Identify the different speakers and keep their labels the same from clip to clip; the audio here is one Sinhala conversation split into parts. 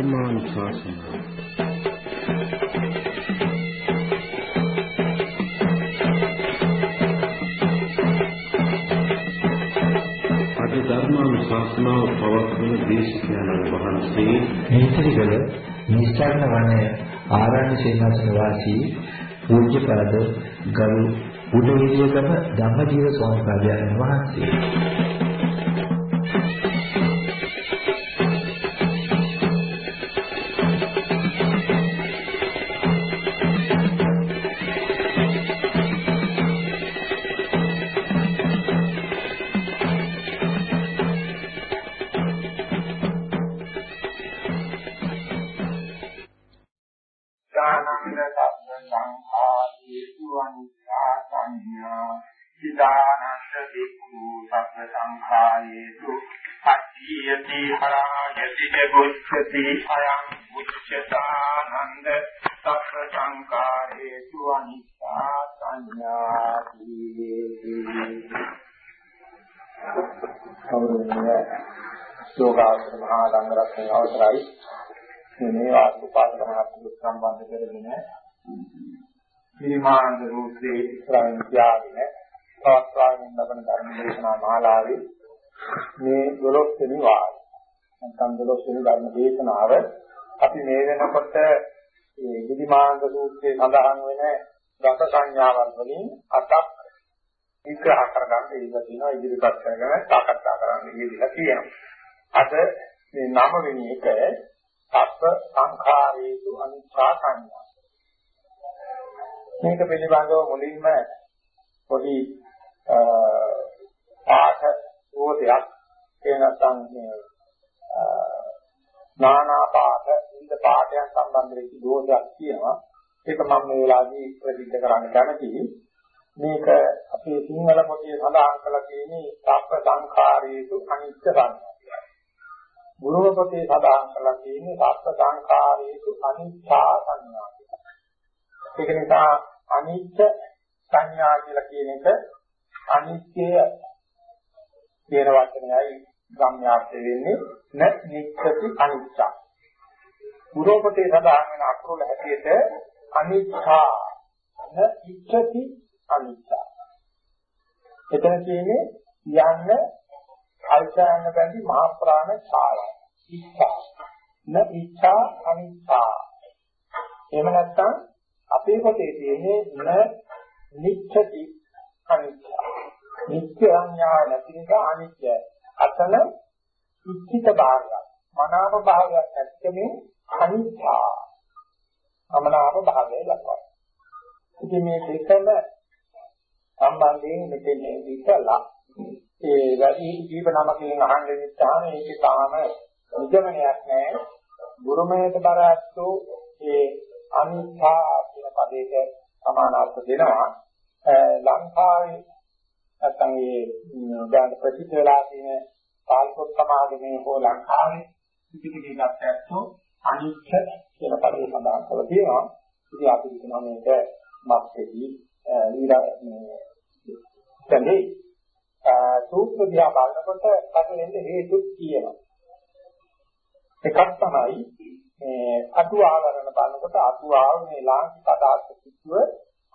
Speaker 1: ධර්මානුශාසනාව අද ධර්මානුශාසනාව පවත්වන දේශකයන්න් වහන්සේ
Speaker 2: මේතරිගල නිස්සාරණ වනයේ ආරණ්‍ය සේනාසන වාසී පූජ්‍යපාද ගරු උදේවියගම ධම්මජීව ස්වාමීන් වහන්සේ.
Speaker 3: යෝගාසන මහා සංඝරත්නයේ අවසරයි. මේ වාස්තුපාදක මහත්මිය සම්බන්ධ කරගෙන පිරිමානන්ද රූපේ ඉස්සරහින් තියාගෙන පවත්වාගෙන ලබන ධර්ම දේශනා මාලාවේ මේ 12 වෙනි වාරය. නැත්නම් දොළොස් වෙනි ධර්ම දේශනාව අපි මේ වෙනකොට මේ විදිමාංග සූත්‍රයේ සඳහන් වෙන දස සංඥාවන් වලින් අටක් විග්‍රහ කරගන්න ඉන්න තියෙනවා. ඉදිරිපත් කරගෙන සාකච්ඡා කරන්න ඉඳලා තියෙනවා. අද මේ නම වෙන එක සබ්බ සංඛාරේසු අනිච්චා සංඥා. මේක පිළිබඳව මුලින්ම පොඩි පාඨ රෝධයක් එනසම් නානා පාඨ විවිධ පාඨයන් සම්බන්ධ වෙච්ච දෝෂයක් තියෙනවා. ඒක මම මේ වෙලාවේදී ප්‍රසිද්ධ කරන්න කැමතියි. මේක අපේ සිංහල පොතේ සඳහන් කරලා තියෙන්නේ සබ්බ සංඛාරේසු අනිත්‍ය සංඥා. ගුරුව පොතේ සඳහන් කරලා තියෙන්නේ සබ්බ සංඛාරේසු අනිච්චා සංඥා. ඒක නිසා අනිත්‍ය සංඥා කියලා කියන එක අනිත්‍ය කියන වචනයයි ගම්‍යාර්ථ වෙන්නේ න නිච්ඡති අනිච්චා. පුරෝපතේ සඳහන් වෙන අකුරු හැටියට අනිච්චා න ඉච්ඡති අනිච්චා. එතන කියන්නේ යන්න කල්චායන බැඳි මහා ප්‍රාණ ඡායය. ඉච්ඡා න ඉච්ඡා අනිච්චා. එහෙම නැත්නම් අපේ පොතේ තියෙන්නේ න නිච්ඡති අනිච්චා. නිත්‍ය සංඥා නැති නිසා අනිත්‍යයි. අතන ඉච්ඡිත භාවයක් මනාප භාවයක් ඇත්තනේ අනිත්‍යා අමනාප භාවය ලක්වයි. ඉතින් මේ දෙකම සම්බන්ධයෙන් මෙතෙන් ඉස්සලා ඒ වැඩි ජීව නමකින් අහන්න ඉස්සහම ඒකේ තාම නිගමනයක් නැහැ. ගුරුමයට බරස්සු ඒ අනිත්‍යා කියන පදේට සමානාර්ථ දෙනවා. ලංකාවේ නැත්නම් මේ දැන් ප්‍රසිද්ධ වෙලා තියෙන පාල්පොත් සමාගමේ හෝ ලංකාවේ පිටිපිටි ගත්තැත්තෝ අනිච්ච කියන පදේ සඳහන් කරලා තියෙනවා. ඉතින් අපි හිතනවා මේක මත්ෙදී ඊළඟ මේ සූත්‍ර දිහා බලනකොට පැටලෙන්න හේතු තියෙනවා. එකක් තමයි මේ අටුවාවරණ බලනකොට අටුවාව මේ ලාංකික අදහස් කිව්ව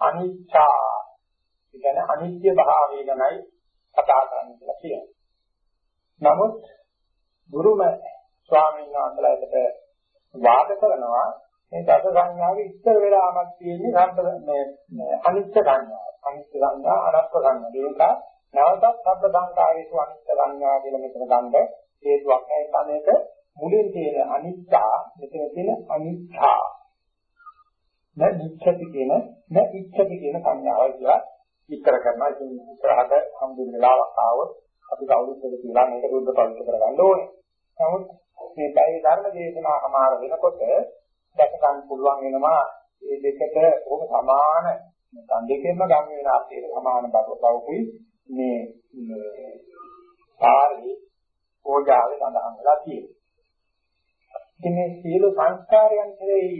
Speaker 3: අනිච්චා කියන අනිත්‍ය භාවය ගැනයි කතා කරන්න කියලා කියනවා. නමුත් ගුරුම ස්වාමීන් වහන්සේලාට වාද කරනවා මේ දස සංඥාවේ ඉස්සර වෙලාමක් තියෙන්නේ සම්පද මේ අනිත්‍ය සංඥා. අනිත්‍ය සංඥා අනත්ත් සංඥා. ඒක නැවතත් සබ්බ සංකාරේසු අනිත්‍ය සංඥා කියලා මෙතන ගන්න හේතුවක් නැහැ. මේක මුලින් තියෙන අනිත්‍යා මෙතන තියෙන අනිත්‍යා. න නිච්ඡති කියන න ඉච්ඡති කියන සංඥාවල් කියලා විස්තර කරනවා. ඉතින් ඉස්සරහට හම්බුන වෙලාවක් ආවොත් අපි කවුරුත් එක කියලා මේක දුර්ධ පවිත්‍ර කරගන්න ඕනේ. නමුත් මේ බයි ධර්ම දේශනා සමාර වෙනකොට දැක ගන්න පුළුවන් වෙනවා මේ දෙකට බොහොම සමාන නැත්නම් දෙකෙන්ම ගම් වෙන අර්ථයට සමාන බවකුයි මේ සාරි ඕජාවේ සඳහන් වෙලා තියෙනවා. ඉතින් මේ සියලු සංස්කාරයන් කෙරෙහි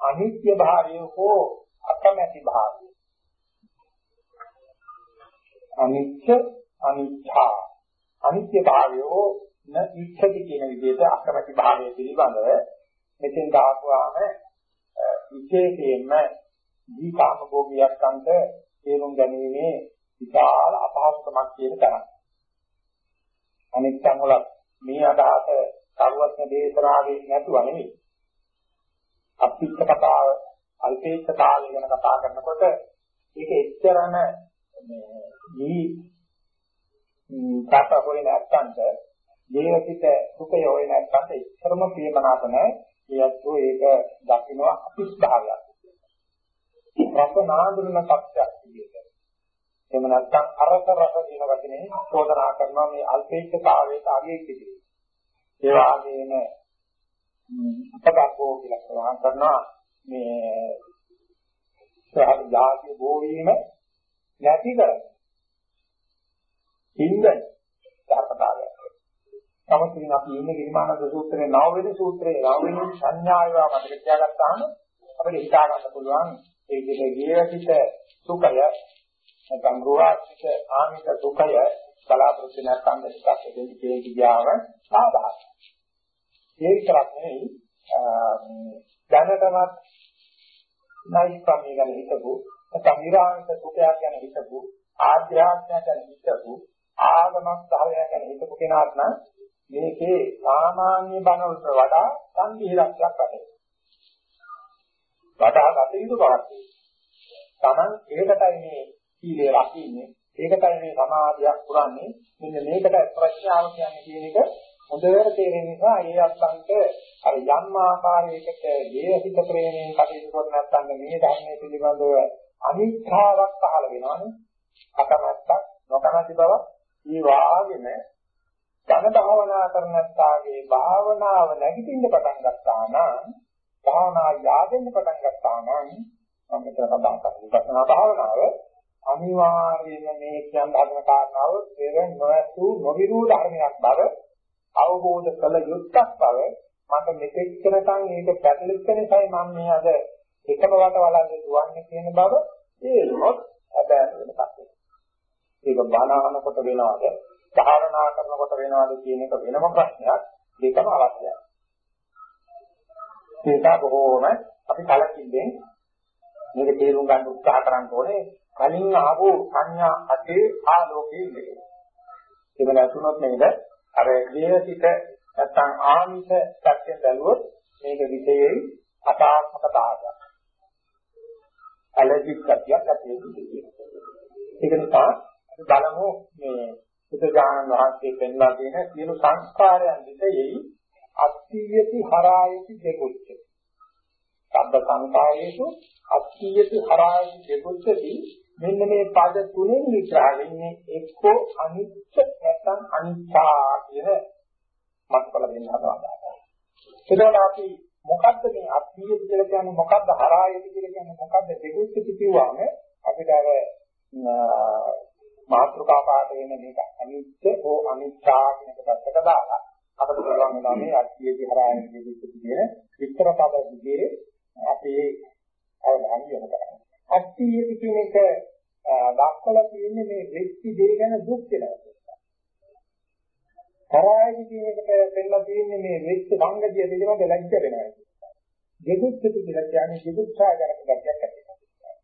Speaker 3: අනිත්‍ය භාවය හෝ අකමැති භාවය අනිත්‍ය අනිච්ඡා අනිත්‍ය භාවයෝ න ඉච්ඡති කියන විදිහට අකමැති භාවය පිළිබඳව මෙතෙන් දාපුවාම විශේෂයෙන්ම දීකාම භෝගියක් අන්ත තේරුම් ගැනීමේ විශාල අපහසුකමක් කියන තරම්. අනෙක් සංවල මේ අදහස සර්වඥ දේශනාවේ නැතුව නෙවෙයි. අපිට කතාව අල්පේක්ෂතාවය ගැන කතා කරනකොට ඒක එච්චරම මේ දී තාප හොරේ නැත්තන්ට ජීවිත සුඛය හොය නැත්තන්ට එච්චරම ප්‍රියමනාප නැහැ. ඒත් ඒක දකින්න අපිස් භාවයක්. රස නාඳුන සත්‍යයක් විදිහට. එහෙම නැත්නම් අරස රස කියන වචනේ චෝදනා කරනවා මේ අල්පේච්ඡතාවයට අගයේ කිදී. ඒ වගේම අපදක්කෝ කියලා සඳහන් කරනවා මේ සහල් ජාති බෝවීම නැති කරන. ඉන්දයි ධර්මතාවය. නමුත් අපි ඉන්නේ ගිරිමානන්ද සූත්‍රයේ නව වෙනි සූත්‍රයේ නව වෙනි සංඥාව මතක තියාගත්තාම අපිට හිතා ගන්න පුළුවන් ඒ විදිහේ ජීවිත සුඛය නැත්නම් ගෘහාසිත ආමික සුඛය බලාපොරොත්තු වෙන කන්දටක් දෙන්න කියන කියාව සාධාරණයි. ඒ විතරක් නෙවෙයි දැනටමත් නයිස්කම්මිය ගැන හිතපු නැත්නම් නිරාමිත සුඛයක් ගැන හිතපු ආධ්‍යාත්මයක් ගැන හිතපු ආගමක් සහලයක් ගැන හිතපු කෙනාට නම් මේකේ සාමාන්‍ය බණ වලට වඩා සංකීර්ණයක් වැඩේ. වඩා ගත යුතු බවක් තමන් ඒකටයි මේ සීලය රකින්නේ. ඒකටයි මේ සමාධියක් පුරන්නේ. මෙන්න මේකට ප්‍රඥාව කියන්නේ කියන එක හොඳට තේරෙන නිසා ඒ අත්සන්ට අර යම් ආකාරයකට දේහිත ප්‍රේමයෙන් කටයුතු කරන නැත්නම් මේ ධර්මයේ පිළිබඳව අනිත්‍යාවක් පහළ වෙනවනේ අකමැත්තක් නොකමැති බව ඒ වාගෙම ධන භාවනා කරන නැත්තාගේ භාවනාව නැගිටින්න පටන් ගත්තා නම් භාවනා යාදෙන්න පටන් ගත්තා නම් මම මෙතන කතා කරන්නේ විපස්සනා භාවනාව අනිවාර්යයෙන්ම මේ කියන ධර්ම කාරණාව පෙර නොඇසු නොවිරු ධර්මයක් බව අවබෝධ කළ යුත්තක් බව මට මෙතෙක් කරකන් ඒක පැටලෙච්ච නිසායි මම මේ අද එකම වට වලන්නේ දුවන්නේ කියන බව තේරුනොත් හැබැයි වෙනසක් ඒක බානාහනකොට වෙනවද? ධාරණා කරනකොට වෙනවද කියන එක වෙනම ප්‍රශ්නයක්. දෙකම අවශ්‍යයි. ඒක බොහෝම අපි කලකින්ෙන් මේක තේරුම් ගන්න උත්සාහ කරන්න ඕනේ. කලින් ආපු සංඥා අතේ ආලෝකයේ ඉන්නේ. ඒක නැතුනොත් නේද අර දේහසිත නැත්නම් ආමිෂ සත්‍යයෙන් බැලුවොත් මේක විශේෂයි අතාත්මකතාවයක්. ඇලර්ජික් කතියක් ඇති ඒක නිසා අපි බලමු මේ බුදුජානක වහන්සේ පෙන්වා දෙන සියලු සංස්කාරයන් විශේෂයි අත්‍යයති හරායති දෙකුච්ච. සබ්බ සංකාරයේසු අත්‍යයති හරායති දෙකුච්චදී මෙන්න මේ පද තුනෙන් විග්‍රහ වෙන්නේ එක්කෝ අනිත්‍ය නැත්නම් අනිත්‍යා කියන මතකල දෙන්න හදනවා. එතකොට අපි මොකද්ද මේ අත්‍යය කියලා කියන්නේ මොකද්ද හරායති කියලා කියන්නේ මොකද්ද දෙකුච්ච කිව්වම අපිට අර මාත්‍රකා පාඩ වෙන මේක අනිත්‍ය හෝ අනිත්‍යා කියන එක පැත්තට දාලා අපිට පුළුවන් වෙනවා මේ අත්‍යය හරායති දෙකුච්ච කියන විස්තර පද විදිහේ අපේ අවධානය යොමු කරන්න. අත්‍යය කියන එක දක්වලා තියෙන්නේ මේ වෙච්චි දේ ගැන දුක් වෙනවා. කරායදි කියන එකට පෙන්නලා තියෙන්නේ මේ වෙච්ච සංගතිය පිළිබඳ ලැජ්ජ වෙනවා. දෙගුච්ඡති කියලා කියන්නේ දෙගුච්ඡා කරන ගැටයක් ඇති වෙනවා.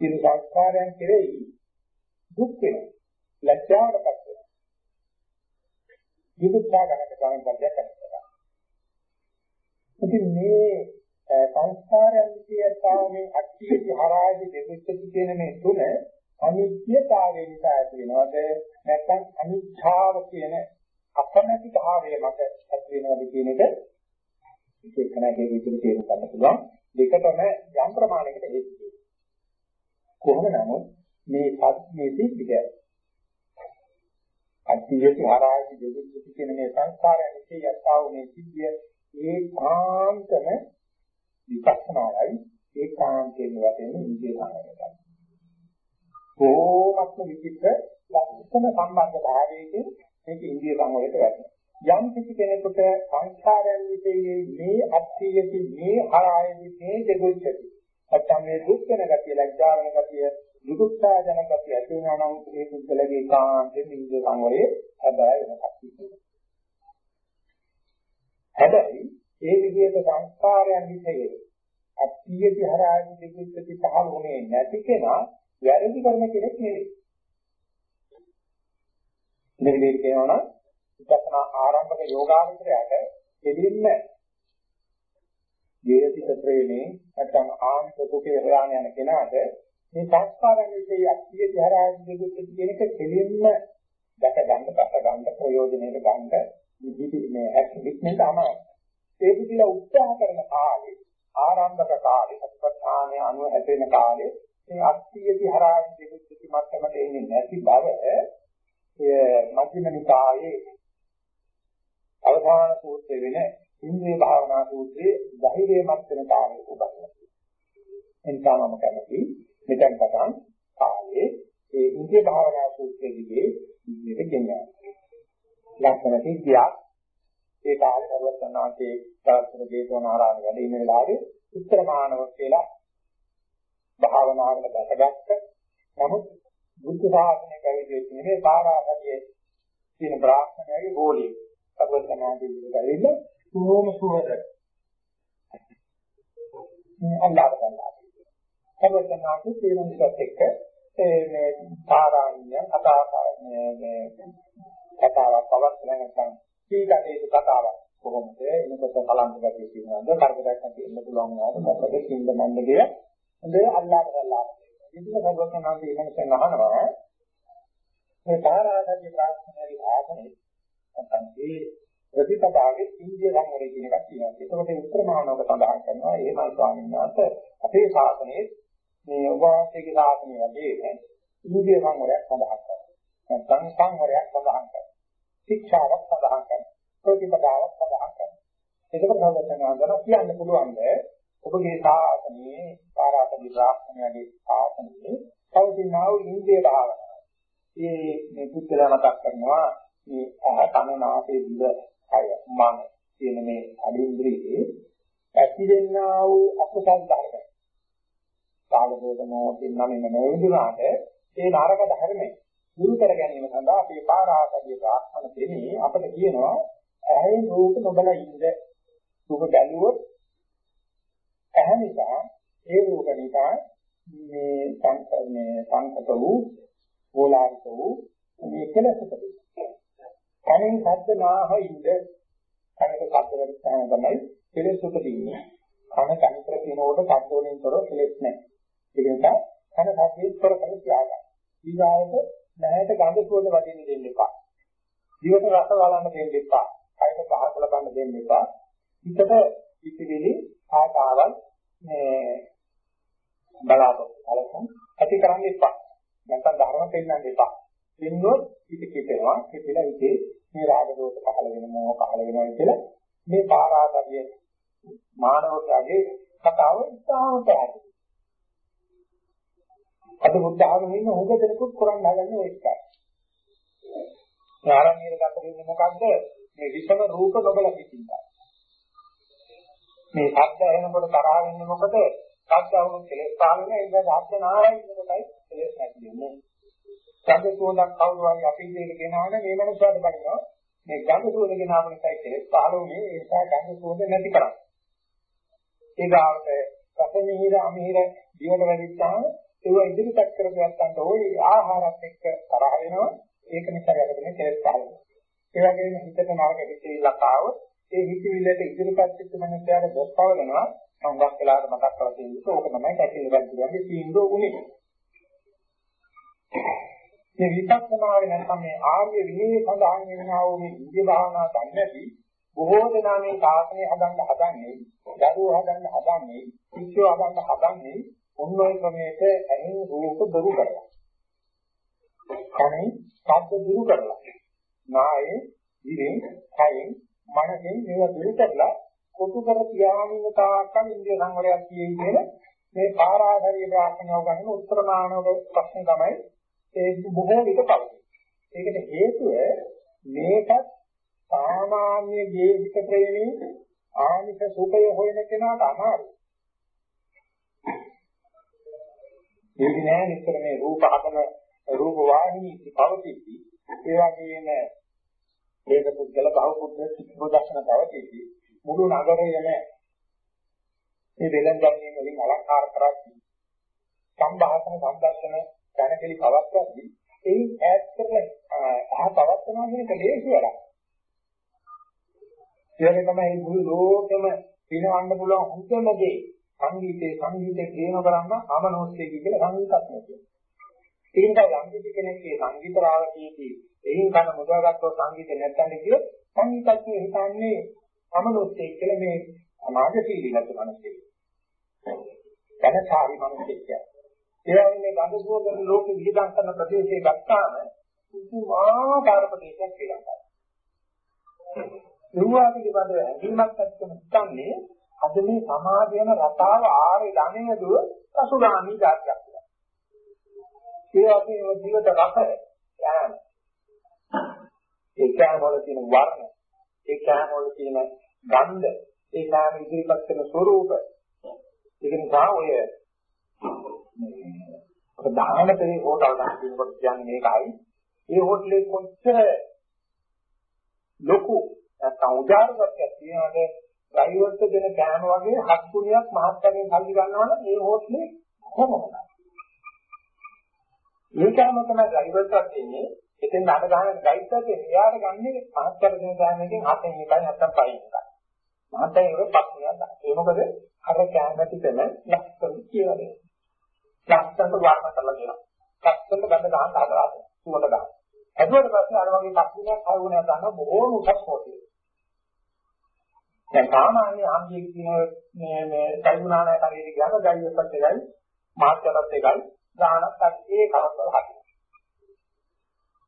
Speaker 3: ඉතින් සංස්කාරයන් කෙරෙහි දුක් වෙනවා. ලැජ්ජාවටපත් වෙනවා. දෙගුච්ඡා කරන ගැටයක් ඇති වෙනවා. ඉතින් මේ සංස්කාරයන් විශේෂතාවයෙන් අත්‍යවශ්‍ය හරායදි දෙවිච්චති කියන මේ තුන අනිත්‍යතාවය නිසා ඇති වෙනවද? නැත්නම් අනිච්ඡාව කියන අකමැති භාවය මත ඇති වෙනවද කියන එක? විශේෂණයේ විදිහට තේරුම් ගන්න පුළුවන්. දෙකටම යම් ප්‍රමාණයකට හේතු කොහොම නමුත් මේ සත්‍යයේ සිද්ධිය අත්‍යවශ්‍ය හරායදි දෙවිච්චති කියන මේ සංස්කාරයන් විශේෂතාව මේ සිද්ධිය ඒ කාන්තම විපස්සනායි ඒකාන්තයෙන් වැටෙන ඉන්දිය සංවරය. කොහොමත්ම විචිත්‍ර ලක්ෂණ සම්බන්ධ භාවයකින් මේක ඉන්දිය සංවරයට වැටෙනවා. යම් කිසි කෙනෙකුට සංස්කාරයන් විශේෂයේ මේ අත්‍යයති මේ හරායති මේ දෙගොච්චති. නැත්නම් මේ දුක් වෙන ගතිය, ලැජ්ජා වෙන ගතිය, දුක්ඛා ජන ගතිය ඇති වෙනවා නම් ඒ පුද්ගලගේ කාන්තෙන් ඉන්දිය සංවරයේ හැබැයි වෙනසක් තියෙනවා. හැබැයි ඒ විදිහට සංස්කාරයන් විශ්ේ අත්‍යති හරායන් දෙකුත්ති පහළ වුණේ නැති කෙනා වැරදි කරන කෙනෙක් නෙවෙයි. මේ විදිහට කියනවා නම් විපස්සනා ආරම්භක යෝගාවචරයට දෙලින්ම ජීවිත ප්‍රේමේ නැත්නම් ආන්ත සුඛේ හොයාගෙන යන කෙනාට මේ සංස්කාරයන් විශ්ේ අත්‍යති හරායන් දෙකුත්ති කියන එක දෙලින්ම දැක ගන්න, පට ගන්න, ප්‍රයෝජනෙට ගන්න විදි මේ ඇක්ටිවිට්මන්ට් අමාරු. ඒ විදිහට උත්සාහ කරන කාලේ ආරම්භක කාලේ සතිපට්ඨානය අනුව හැදෙන කාලේ මේ අත්‍යති හරායන් දෙකුත්ති මට්ටමට එන්නේ නැති බව එය මධ්‍යම නිකායේ අවධාන සූත්‍රය වෙන ඉන්ද්‍රිය භාවනා සූත්‍රයේ ධෛර්යමත් වෙන කාලේ උපදිනවා. එනිසා මම කැමති මෙතෙන් පටන් කාලේ ඒ ඉන්ද්‍රිය භාවනා සූත්‍රයේදී ඉදිරියට ගෙනියන්න. ලක්ෂණ සිද්ධියක් ඒ කාලේ සර්වඥාන්සේ දාර්ශන දේශනාරාම වැඩ ඉන්න වෙලාවේ උත්තර මානව කියලා භාවනාවකට දැකගත්ත නමුත් බුද්ධ ශාසනය කැවිදෙච්ච නෙමෙයි පාරාසතියේ තියෙන බ්‍රාහ්මණයගේ ගෝලිය. සර්වඥාන්සේ ඉදිරියට කොහොම සුවද අල්ලාහ් ගන්නවා. සර්වඥාන්සේ තේරුම්පත් එක්ක මේ පාරාණ්‍ය කතා මේ කතාවක් පවත්වන නැත්නම් කීකටේ කතාවක් කොහොමද එනකොට බලන්න ගැටේ කියනවාද කරදරයක් නැති ඉන්න පුළුවන් වුණාද මොකද කින්ද මන්ද කිය හොඳ අල්ලාහ් කරලා ඉතින් සර්වඥාන්සේ ඉන්නකෙන් අහනවා මේ පාරාණ්‍ය ප්‍රාර්ථනාවේ ආසනේ නැත්නම් ඒ ප්‍රතිපදාවේ ඉන්දිය සංවරය කියන එකක් තියෙනවා. ඒකෝට උත්තරමානවක සඳහන් කරනවා එහෙමයි ස්වාමීන් වහන්සේ අපේ ශාසනයේ මේ උභාසයේ ශාසනය වගේ ඉන්දිය සංවරයක් සඳහන් කරනවා. නැත්නම් සංවරයක් සඳහන් කරනවා. ශික්ෂාවක් සඳහන් කරනවා. ප්‍රතිපදාවක් සඳහන් කරනවා. ඒකකට සම්බන්ධව කියන්න පුළුවන්ද ඔබගේ ශාසනයේ පාරාත විද්‍යාඥයාගේ ශාසනයේ පවතිනා වූ ඉන්දිය භාවනාව. මේ මේ පුත්‍රයා මතක් කරනවා මේ අහ කන නාසය දිව කය මන කියන මේ අදින්ද්‍රියේ ඇතිවෙනා වූ අකුසල් ධර්ම. කාලබෝධනෝකින් නම් නොවුනාට ඒ නරක ධර්මයි දුරු කර ගැනීම සඳහා අපේ පාරාසදිය ප්‍රාර්ථන දෙන්නේ අපිට කියනවා ඇහෙන් රූප නොබල ඉඳ රූප බැලුවොත් ඇහැ නිසා ඒ රූප නිසා මේ සංකල්පනේ සංකත වූ ඕලාරික වූ මේ කෙලෙසට කණෙන් ශබ්ද නාහ ඉඳ කනට ශබ්ද වෙනසම තමයි කෙලෙස් උපදින්නේ. කන කනිතර කියනකොට ශබ්ද වලින් තොර කෙලෙස් නැහැ. ඒක නිසා කන ශබ්දයෙන් තොර කර තියාගන්න. ඊගාවට නැහැට ගඳ සුවඳ වදින්න දෙන්න එපා. දිවට රස බලන්න දෙන්න එපා. කයට පහස ලබන්න දෙන්න එපා. හිතට පිටිවිලි ආකාරවල් මේ බලාපොරොත්තු අලසන් ඇති කරන්න එපා. නැත්නම් ධර්ම පෙන්වන්න එපා. දෙන්නොත් පිට කිපෙනවා. කිපිලා ඉතේ මේ රාග දෝෂ පහළ වෙන මොහ පහළ වෙනවා කියලා මේ පාරාතරිය මානවකගේ කතාව ඉතාම පැහැදිලි. අද බුද්ධ ආගමේ ඉන්න හොඟ දෙනෙකුත් කරන් හදන්නේ ඔය එකයි. මේ ආරම්භයේ ගත වෙන්නේ මොකද්ද? මේ විෂම රූප නොබල පිටින්දා. මේ ශබ්ද ඇහෙනකොට තරහ වෙන්නේ මොකද? ශබ්ද වුණු කෙලෙස් පාලනය ඒක ශබ්ද නාරයි කියනකොටයි කෙලෙස් නැති වෙන්නේ. ගඳ සුවඳක් කවුරු හරි අපි ඉදිරියට ගෙනාවන මේ මනුස්සයාට බලනවා මේ ගඳ සුවඳ ගෙනාව නිසායි කෙලෙස් පහළ වුණේ ඒ නිසා ගඳ සුවඳ නැති කරන්නේ. ඒ ගාවට රසමිහිර අමිහිර දිවට වැඩිච්චාම ඒව ඉදිරිපත් කරගෙන යන්න ඕනේ ආහාරත් එක්ක තරහ වෙනවා ඒක නිසා යකදෙනේ කෙලෙස් පහළ වෙනවා. ඒ වගේම හිතට නරක හිතවිල්ලක් ආවොත් ඒ හිතවිල්ලට ඉදිරිපත් වෙච්ච මනුස්සයාට බොස් පවලනවා සංගස් වෙලාවට මතක් කරලා තියෙනවා ඕක තමයි කැටිලවත් කියන්නේ තීන්දුව උනේ. මේ විපස්සනාවේ නැත්නම් මේ ආර්ය විනය සඳහන් වෙනා වූ මේ ඉන්දිය භාවනා දන්නේදී බොහෝ දෙනා මේ සාසනය හදන්න හදන්නේ, දරුවෝ හදන්න හදන්නේ, ශිෂ්‍යෝ හදන්න හදන්නේ ඔන්න ඔය ක්‍රමයට ඇහෙන රූප දුරු කරලා. කනේ ශබ්ද දුරු කරලා. නායේ, දිවෙන්, කයෙන්, මනසෙන් මේවා දුරු කරලා කොටු කර තියාගෙන තාක්කන් ඉන්දිය සංවරයක් තියෙයි කියන මේ පාරාධාරී ප්‍රාර්ථනාව ගන්න උත්තරමානව ප්‍රශ්න තමයි ඒ බොහෝ විට පවතී. ඒකට හේතුව මේකත් සාමාන්‍ය ජීවිත ප්‍රේමී ආනික සුඛය හොයන කෙනාට අමාරුයි. ඒක නෑ නිතර මේ රූප හදන රූප වාහිනී පවතිති. ඒ වගේම මේක පුද්ගල බහුපුත්‍ර සිත්බදර්ශන පවතිති. මුළු නගරයම මේ වෙලෙන්දන්නේ වලින් අලංකාර කරද්දී සම්භාෂණ සම්දර්ශන දැනකලි පවත්වද්දී ඒ ඈත් කරලා අහ පවත්වනවා කියන එක ලේසි වැඩක්. ඒක තමයි මුළු ලෝකෙම පිනවන්න පුළුවන් හුදම දේ. සංගීතේ සංගීතේ ප්‍රේම කරන්න ආමනෝස්සේ කියලා සංගීතයක් නෙවෙයි. ඒ නිසා යම් කිසි කෙනෙක්ගේ සංගීත රාගයේදී එයින් කන මුදවාගත්තෝ සංගීතය නැත්තම් කිය සංගීතඥය හිතන්නේ ආමනෝස්සේ කියලා මේ සමාජශීලී නැති මිනිස්සෙක්. දැනචාරි මිනිස්සෙක්. ඒ වගේ ගඳ සුවඳ ලෝකෙ විහිදම් කරන ප්‍රදේශයේ ගත්තාම පුදුමාකාර ප්‍රදේශයක් ශ්‍රී ලංකාව. ඒවා පිළිබඳව හැඟීමක් ඇත්තම හිතන්නේ අද මේ සමාජයන රටාව ආරේ ධනෙදුව පසුගාමි જાතියක් කියලා. ඒ වගේ ජීවිත රස යන ඒ කෑම වල තියෙන වර්ණ ඒ කෑම වල තියෙන ගන්ධ ඒ කෑම ඉදිරිපත් කරන ස්වરૂප ඒක නිසා ඔය ප්‍රධාන පෙරේ හෝටල් ගන්න කියනකොට කියන්නේ මේකයි. ඒ හෝටලේ කොච්චර ලොකු නැත්නම් උදාරකයක් තියනවද ඩ්‍රයිවර්ට දෙන කෑම වගේ හත් ගුණයක් මහත්කමින් සල්ලි ගන්නවා නම් ඒ හෝටලේ කොහොමද? මේ කෑම තමයි ඩ්‍රයිවර්ට දෙන්නේ. එතෙන් අඩ ගන්න ගයිඩ්ට එයාට ගන්නේ මහත්කර දෙන කෑමකින් හතෙන් එකයි නැත්නම් පහෙන් එකයි. මහත්කම් වල පස් ගුණයක් ගන්න. ඒ මොකද අර කෑම පිටම ලක්ෂණ කියලා දෙනවා. ලස්සනට වර්ණ කරලා දෙනවා. ලස්සනට ගඳ ගන්න හදලා සුවඳ ගන්න. එතකොට පස්සේ අර වගේ ලක්ෂණයක් හවුණා ගන්න බොහෝම උසස් කොටිය. දැන් සාමාන්‍ය ආම්බියෙක් කියන මේ මේ කල්ුණානය කරියට ගියාම ගයියපත් එකයි මාත්‍යපත් එකයි ගානක් ඒ කරස්වල හරි.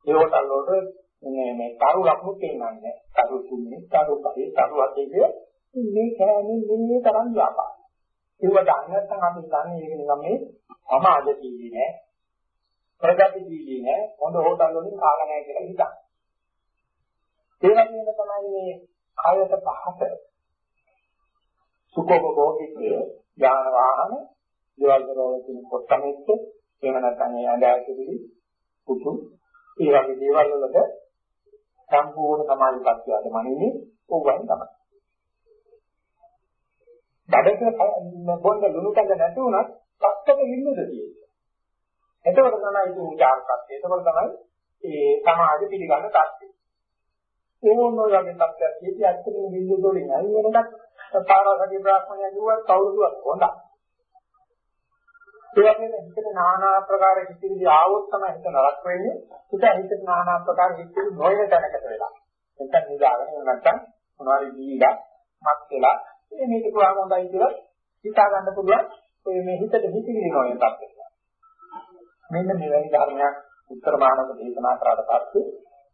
Speaker 3: ඒ හොටල් වලට මේ මේ කරු ලකුණු පෙන්නන්නේ. කරු තුනේ, කරු පහේ, කරු අතේ මේ කෑමෙන් මෙන්නේ තරම් ව්‍යාපාර. ඒව දන්නේ නැත්නම් අපි දන්නේ ඒක නිකන් මේ සමාජශීලී නෑ ප්‍රගතිශීලී නෑ හොඳ හෝටල් වලින් කාලා නෑ කියලා හිතන්න. ඒ වගේම තමයි මේ කායත පහත සුඛෝපභෝගී යාන වාහන දේවල් වල තියෙන කොට්ටමෙත් එහෙම නැත්නම් ඒ අඳායකදී පුතු ඒ වගේ දේවල් වලට සම්පූර්ණ සමාජ පත්‍යයද මනින්නේ ඕවයින් තමයි. බඩක බොන්න ලුණු කඳ නැති වුණත් පස්සක ඉන්නද කියන්නේ. එතකොට තමයි ඒක උචාරකත්වය. එතකොට තමයි ඒ සමාජ පිළිගන්න තත්ත්වය. ඕනෝ වගේ තත්ත්වයක් තියෙද්දි ඇත්තටම බින්දු දොරින් අයින් වෙනකත් පාරාසගේ බ්‍රාහ්මණය කිව්වත් කවුරුදුවත් හොඳයි. ඒ වගේම හිතේ নানা ආකාර හිතිවිලි ආවොත් තමයි හිත නරක වෙන්නේ. හිත හිතේ নানা ආකාර හිතිවිලි නොයන තැනකට වෙලා. නැත්නම් නිදාගෙන නැත්නම් මොනවාරි දීලා මත් වෙලා මේ මේක කොහොම හොඳයි කියලා හිතා ගන්න පුළුවන්. ඔය මේ හිතට හිතිවිලි නොයන තත්ත්වයක්. මෙන්න මෙවැනි ධර්මයක් උත්තර මානව දේශනා කරාට පස්සේ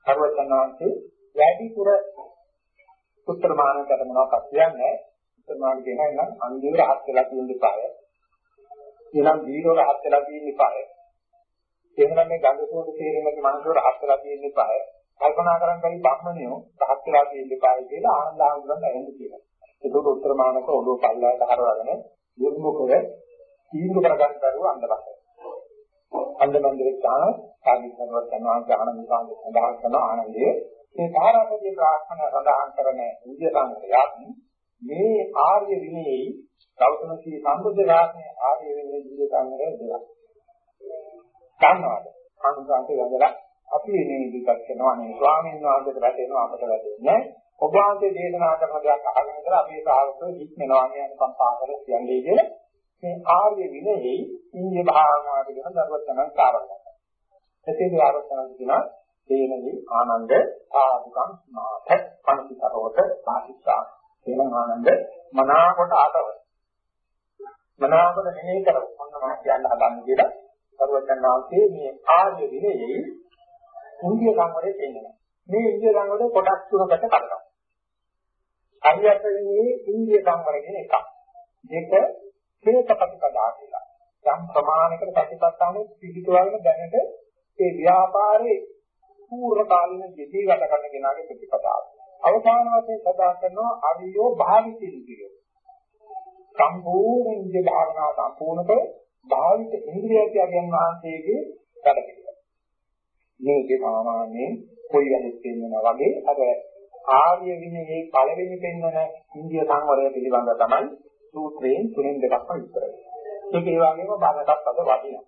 Speaker 3: සර්වඥාන්සේ වැඩිපුර උත්තර මානවකට මොනවක්ද කියන්නේ උත්තර මානව කියනවා නම් අන්දිම රහත් වෙලා තියෙන ඉපාය එනම් දීනෝ රහත් වෙලා තියෙන ඉපාය එහෙනම් මේ ගංග සෝද තේරෙන්නේ මනසෝ රහත් වෙලා තියෙන ඉපාය කල්පනා කරන් බැරි බ්‍රහ්මණයෝ රහත් වෙලා තියෙන ඉපාය කියලා ආනන්ද ආනන්දයන් ඇහෙන්න කියලා ඒකට උත්තර මානවක ඔළුව පල්ලයට හරවගෙන යොමුකව තීන්දුව කරගන්න බැරුව අන්දබහයි අන්දමන්දිරේ තාන සාධිකරවත් කරනවා ඥාන විභාග සඳහන් කරන ආනන්දයේ මේ තාරාපදී ප්‍රාර්ථනා සඳහන් කරන විද්‍යාංගයක් මේ ආර්ය විනයෙහි ගෞතම සී සම්බුද්ධ ශාසනයේ ආර්ය විනය විද්‍යාංගය දෙකක්. ගන්නවාද? අනුසාරට යඳලා අපි මේ ඉදිරිපත් කරනවා නේ ස්වාමීන් වහන්සේට වැටෙනවා අපට වැටෙන්නේ ඔබ වහන්සේ දේශනා කරන දේක් අහගෙන ඉඳලා අපි සාහසෝ හික්මනවා කියන සම්පාදක කියන්නේ කියලා මේ ආර්ය විනයෙහි ඉන්දිය භාවනාවට කියන දරුවචනන් කාරණා. එතෙන් ආරෝපණය කියනවා තේනනි ආනන්ද ආදුකම් මාත පණිතරෝත සාහිත්‍යා. තේන ආනන්ද මනාකොට ආතව. මනාකොට මෙහෙ කරව. මොන මම කියන්න හදන්නේ කියලා දරුවචනන්ගේ මේ ආර්ය විනයෙහි ඉන්දිය සංවරේ තේනවා. මේ ඉන්දිය සංවරේ කොටස් තුනකට කඩනවා. හරියට වෙන්නේ ඉන්දිය සංවර කියන එකක්. දෙක හේත ප්‍රතිපදා කියලා. යම් ප්‍රමාණයකට ප්‍රතිපත්තානේ පිළිතුරගෙන දැනට ඒ ව්‍යාපාරේ පූර්ව කාලින දෙදී ගත කරන කෙනාගේ ප්‍රතිපදාව. අවසාන වශයෙන් සදා කරනවා අරියෝ භාවිතින්දියෝ. සම්පූර්ණ ඉන්ද්‍රිය භාවනාව සම්පූර්ණක භාවිත ඉන්ද්‍රිය කියන වහන්සේගේ වැඩ පිළිවෙල. මේකේ සාමාන්‍යයෙන් කොයි වෙලෙත් කියනවා වගේ අර ආර්ය විනයේ පළවෙනි පෙන්වන ඉන්දිය සංවරය පිළිබඳව තමයි සූත්‍රයෙන් තුනෙන් දෙකක්ම විස්තර වෙන්නේ. ඒක ඒ වගේම බාරකට අද වටිනවා.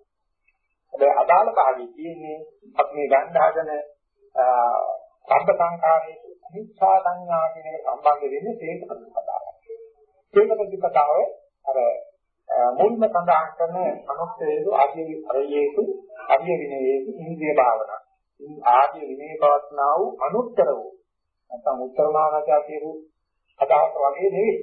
Speaker 3: හැබැයි අදාළ භාගයේ තියෙන්නේ අපි මේ ගන්න හදන සබ්බ සංකාරයේ අනිච්චා සංඥා කියන එක සම්බන්ධ වෙන්නේ තේක ප්‍රතිපදාවයි. තේක ප්‍රතිපදාව අර මුල්ම සඳහන් කරන අනුස්සේතු ආදී අරියේතු අරිය විනයේතු ඉන්ද්‍රිය භාවනා. ආදී විනය පවත්නා වූ අනුත්තර වූ නැත්නම් උත්තරමානකයා කියපු අදහස වගේ නෙවෙයි.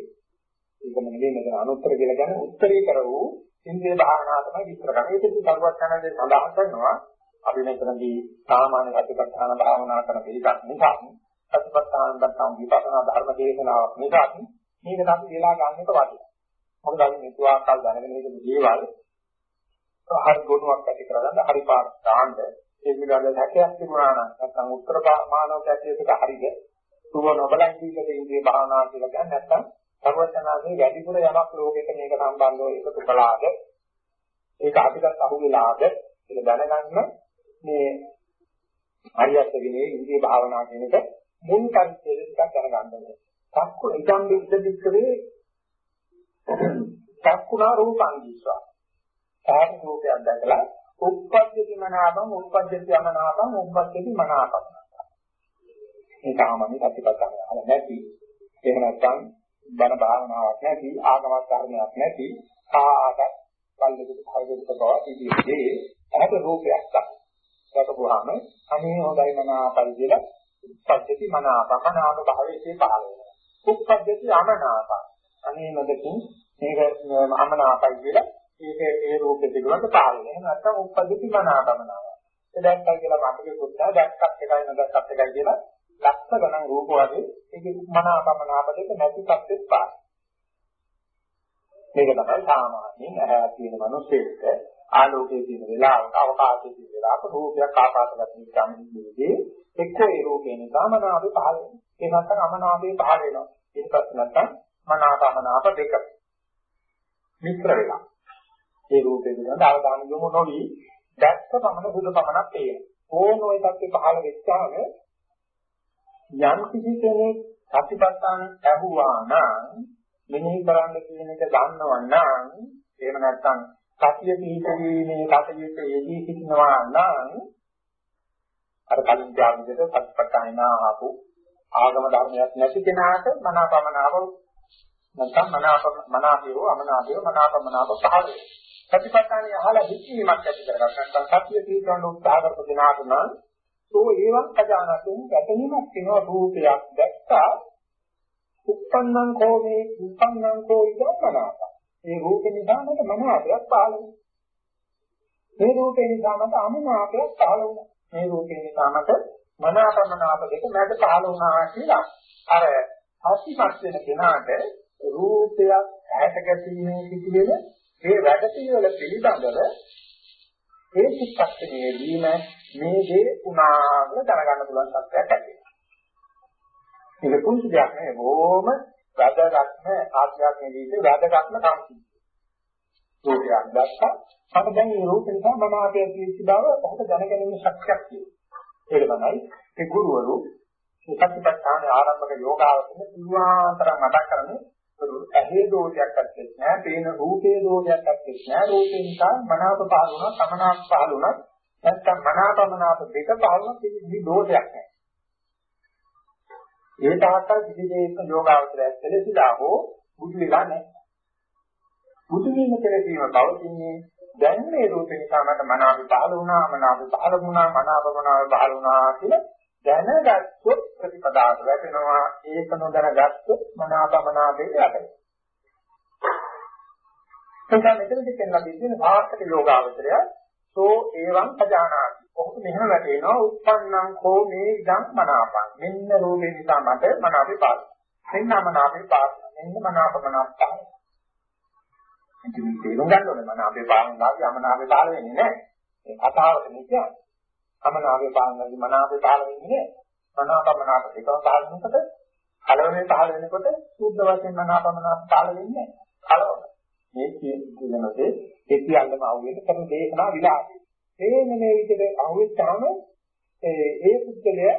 Speaker 3: ඒකම නෙවෙයි මෙතන අනුත්තර කියලා කියන්නේ උත්තරීකර වූ ඉන්ද්‍රිය භාවනා තමයි විස්තර කරන්නේ. ඒක ඉතින් කරුවක් යනදී සඳහන් කරනවා අපි මෙතනදී සාමාන්‍ය කටකටහන භාවනා කරන පිළිගත් නිසා අත්පත්තාන නැත්නම් විපස්සනා ධර්ම දේශනාවක් නිසා මේකට අපි වෙලා ගන්න එක වටිනවා. මොකද අපි මෙතුආකාර දැනගෙන ඉන්න දේවල් හරි ගුණයක් ඇති කරගන්න හරි පාඩ දාන්න. ඒ පිළිබඳ හැකියාවක් තිබුණා නම් නැත්නම් උත්තර මානව කැටියට හරිද? සුව නොබලන් ජීවිතේ ඉන්නේ භාවනා කියලා කියන්නේ නැත්නම් සර්වඥාගේ වැඩිපුර යමක් ලෝකෙට මේක සම්බන්ධව එකතු කළාද? ඒක අපිටත් අහුවෙලාද? කියලා දැනගන්න මේ හරියට විනේ ඉන්දිය භාවනා කියන එක මුල් කන්තියේ ටිකක් දැනගන්න ඕනේ. සක්කු ඉදම් විද්දික්කවේ සක්කුණා රූපං දිස්වා. ආයත රූපයක් දැකලා උප්පද්දති මනාපං උප්පද්දති අමනාපං උප්පද්දති මනාපං. මේ සාමාන්‍ය ප්‍රතිපදාව අහලා නැති එහෙම නැත්නම් බණ භාවනාවක් නැති ආගමක් ධර්මයක් නැති ආග බල්ලෙකුට හරියට බව ඉදිරියේ ඇහැට රූපයක් ගන්න. දැකපුවාම අනේ හොඳයි මනාපයි කියලා උප්පද්දති මනාප මනාප භාවයේ පහළ වෙනවා. උප්පද්දති අමනාප අනේ නොදකින් මේක අමනාපයි කියලා ඒක ඒ රූපෙ පිළිබඳ පහළ වෙනවා. නැත්නම් උප්පද්දති මනාපමනාව. ඒ දැක්කයි කියලා මතකෙ පුත්තා දැක්කත් එකයි නොදැක්කත් එකයි කියලා ලක්ෂ ගණන් රූප වගේ ඒකේ මනාපමනාප දෙක නැති පැත්තෙත් පාන. මේක තමයි සාමාන්‍යයෙන් ඇහැ තියෙන මිනිස්සෙක් ආලෝකයේ තියෙන වෙලාවක අවකාශයේ තියෙන වෙලාවක රූපයක් ආකාශගත නිකම්දී එක්ක ඒ රූපේ නිසා මනාපේ පහළ වෙනවා. ඒ නැත්නම් අමනාපේ පහළ වෙනවා. ඊට පස්සේ නැත්නම් මනාපමනාප දෙක මිශ්‍ර වෙලා. ඒ රූපේ පිළිබඳ අවධානය යොමු නොවි දැක්ක පමණ බුදු පමණක් පේනවා. ඕන ඔය පැත්තේ පහළ වෙච්චාම යම් කිසි කෙනෙක් සතිපට්ඨාන ඇහුවා නම් මෙනෙහි කරන්න කියන එක දන්නවා නම් එහෙම නැත්නම් සතිය පිහිටීමේ කටයුතු යෙදී සිටිනවා නම් අර කලින් කියන විදිහට සතිපට්ඨාන නාහපු ආගම ධර්මයක් නැති කෙනාට මනාපමනාව නැත්නම් මනාප මනාපියෝ අමනාපියෝ මනාපමනාප පහළ සතිපට්ඨානිය අහලා හිතීමක් ඇති කරගන්න නැත්නම් සතිය පිහිටවන්න උත්සාහ කරපු කෙනාට නම් සෝ ඒවන් අජානතුන් ගැටීමක් වෙනවා රූපයක් දැක්කා. උප්පන්නං කෝමේ උප්පන්නං කෝ ඉදමනාප ඒ රූපේ නිසා මට මනාපයක් පහළ වුණා මේ රූපේ නිසා මට අමනාපයක් පහළ වුණා මේ රූපේ නිසා මට මනාපමනාප දෙක මැද පහළ වුණා කියලා අර අසිමත් වෙන කෙනාට රූපයක් ඇහැට ගැටීමේ සිටින ඒ වැඩ පිළිවෙල පිළිබඳව ඒ චිත්තක්ෂණයේදීම මේ දේ උනා කියලා දැනගන්න පුළුවන් තත්ත්වයක් ඇති වෙනවා. ඒක කුංචි දෙයක් නෙවෙයි බොහොම වැදගත්ම ආධ්‍යාත්මික ජීවිතේ වැදගත්ම කම්පි. රූපයක් දැක්කා අපිට දැන් මේ රූප නිසා මම අපේ ජීවිත බව අපිට දැනගැනීමේ ශක්තියක් තියෙනවා. ඒක තමයි ඒ ගුරුවරු සතිපට්ඨාන ආරම්භක යෝගාවචන පුළුවන්තරම් මතක් කරන්නේ ඇහි දෝෂයක් ඇත්තේ නැහැ, පේන රූපේ දෝෂයක් ඇත්තේ නැහැ. රූපේ නිසා මනාප පහළ වුණා, සමනාප පහළ වුණා. නැත්නම් මනාපමනාප දෙක පහළ වුණා කිසි දෝෂයක් නැහැ. ඒ තාක්කල් කිසි දෙයක යෝගාවචරය ඇත්තලෙසිලා හෝ බුදු වෙලා නැහැ. බුදු වීම කියලා කියව පවතින්නේ දැන් මේ රූපේ නිසා මට මනාප පහළ වුණා, මනාප පහළ වුණා, මනාප මනාප පහළ වුණා කියලා දැනගත්තොත් ප්‍රතිපදාවට වැටෙනවා ඒක නොදැනගත්තොත් මනාපමනාපේ යටේ. එතන මෙතනදි කියනවා දෙන්නේ සාර්ථක යෝගාවචරය සෝ ඒවං පජානාති. ඔහු මෙහෙම වැටෙනවා උප්පන්නං කෝ මේ ඉදං මනාපං. මෙන්න රූපේ නිසා මට මනාපේ පාන. මෙන්න මනාපේ පාන. මෙන්න මනාපමනාප පාන. ඉතින් මේ තේරුම් ගන්න ඕනේ මනාපේ පාන නාගේ අමනාපේ පාන වෙන්නේ නැහැ. මේ කතාවට නෙවෙයි. අමනාපේ පාලනදී මනාපේ පහළ වෙන්නේ මනාපමනාප දෙකම පහළ වෙනකොට කලවනේ පහළ වෙනකොට සුද්ධ වශයෙන් මනාපමනාප පහළ වෙන්නේ කලවන මේ කියනකේ ඒ කියන්නම අහුවෙන්න කරන දේශනා විලාසය මේ මේ විදිහට අහුවෙච්චාම ඒ ඒ පුද්ගලයා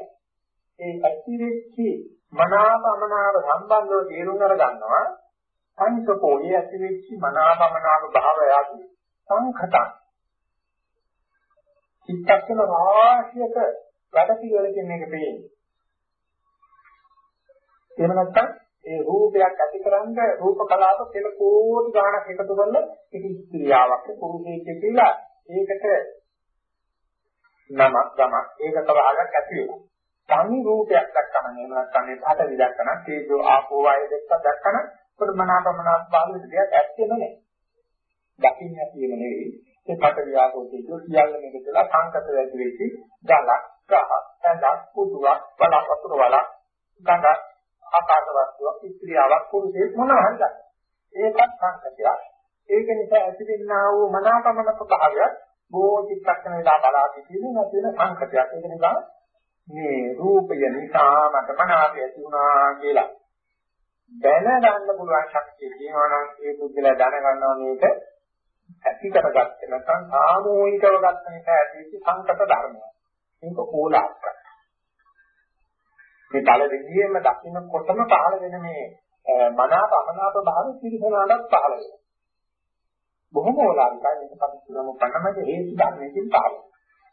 Speaker 3: ඒ අතිරේක්ෂී මනාපමනාප සම්බන්ධව තේරුම් අරගන්නවා. පංචකෝණී ඇතිවෙච්ච මනාපමනාප භාවයයි සංඛතං චිත්තක්ෂණ රාශියක වැඩ පිළිවෙලකින් මේක පේන්නේ. එහෙම නැත්නම් ඒ රූපයක් ඇතිකරන්න රූප කලාප කෙල කෝටි ගණනක් එකතු කරලා ඒක ස්ත්‍රියාවක් පුරුෂයෙක් කියලා. ඒකට නමක් ගමක් ඒකට භාගයක් ඇති වෙනවා. තනි රූපයක් දැක්කම එහෙම නැත්නම් මේ පහට විදක්කන තේජෝ ආපෝ වායය දෙක දැක්කම පොඩමනාපමනාප භාවයේ දෙයක් ඇත්තෙම නැහැ. දකින්න ඇතිවෙම නෙවෙයි. ඒ පට වියාපෝ තේජෝ සියල්ල මේක කියලා සංකත වෙච්ච වෙච්ච ගලක් ගහ ඇඳක් කුඩුවක් බලක් වතුර වලක් ගඟ ආකාශ වස්තුවක් ස්ත්‍රියාවක් පුරුෂයෙක් මොනවා හරි ගන්න. ඒකත් සංකතයක්. ඒක නිසා ඇතිවෙනා වූ මනාපමනක භාවය බොහෝ චිත්තක්ෂණ වේලා බලා සිටින නැති වෙන සංකතයක්. ඒක නිසා මේ රූපය නිසා මට මනාපය ඇති වුණා කියලා දැනගන්න පුළුවන් ශක්තිය තියෙනවා නම් ඒ පුද්ගලයා දැනගන්නවා මේක ඇති කරගත්තේ නැත්නම් සාමූහිකව ගත්ත නිසා ඇතිවෙච්ච සංකත ධර්මයක්. මේක ඕලාක්කයි. මේ බල විදියෙම දකින්නකොටම පහළ වෙන මේ මනාප අමනාප භාව පිළිසනාවක් පහළ වෙනවා. බොහොම ඕලාරිකයි මේක පරිසරම පන්නමගේ හේතු ධර්මයෙන් පහළ වෙනවා.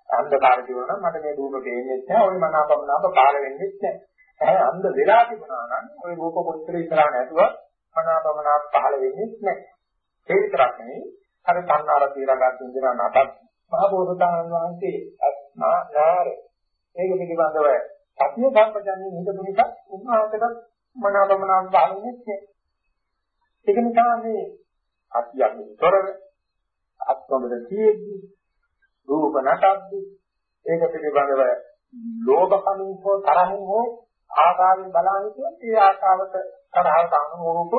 Speaker 3: අන්ධකාර ජීවන මට මේ රූප දෙන්නේ නැහැ. ওই මනාපමනාප පහළ වෙන්නේ නැහැ. ඇහැ අන්ධ වෙලා තිබුණා නම් ওই රූප කොච්චර ඉස්සරහ නැතුව මනාපමනාප පහළ වෙන්නේ නැහැ. ඒ විතරක් නෙවෙයි අර සංනාර තීරගත් ඉන්දිරා නටත් මහ බෝසතාණන් වහන්සේ අස්මා නාර ඒක පිළිබඳව සතිය සම්පජන්ණය හිතපු නිසා උන්වහන්සේට මනාපමනාප පහළ වෙන්නේ නැහැ. ඒක නිසා මේ අත්‍යන්ත තොරව අත්කොඳට තියෙද්දි රූප නටද්දි ඒක පිළිබඳව ලෝභකමින් හෝ තරහින් හෝ ආකාරයෙන් බලන විට ඒ ආකාරයට තරහට අනුරූප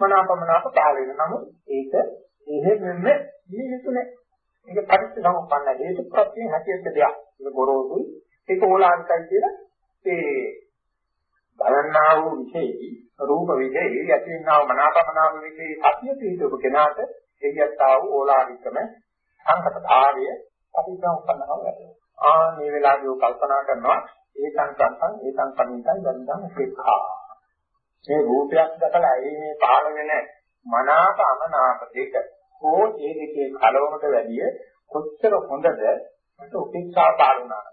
Speaker 3: මනාපමනාප පහළ වෙනවා. නමුත් ඒක එහෙමම නියුතුනේ. ඒක පරිච්ඡේදමපන්න හේතු ප්‍රත්‍යයෙන් හැටියට දෙයක්. ඒක ගොරෝසුයි. ඒක ඕලානිකයි කියලා ඒ බලන්නා වූ විශේෂයි රූප විශේෂයි යටින්නා වූ මනාපමනාප විශේෂයි සත්‍ය පිළිතුරු කෙනාට එයත්තා වූ ඕලානිකම සංකත භාවය පරිසම්පන්නව වැඩෙනවා. ආ මේ වෙලාවේ කල්පනා කරනවා ඒකං සංසං ඒකං පනිතං දන්දං උපේක්ඛා. මේ රූපයක් දැකලා ඒ මේ පහළ වෙන මනාප අමනාප දෙක හෝ ඒ දෙකේ කලවමට වැඩිය කොච්චර හොඳද මට උපේක්ෂා පාලනා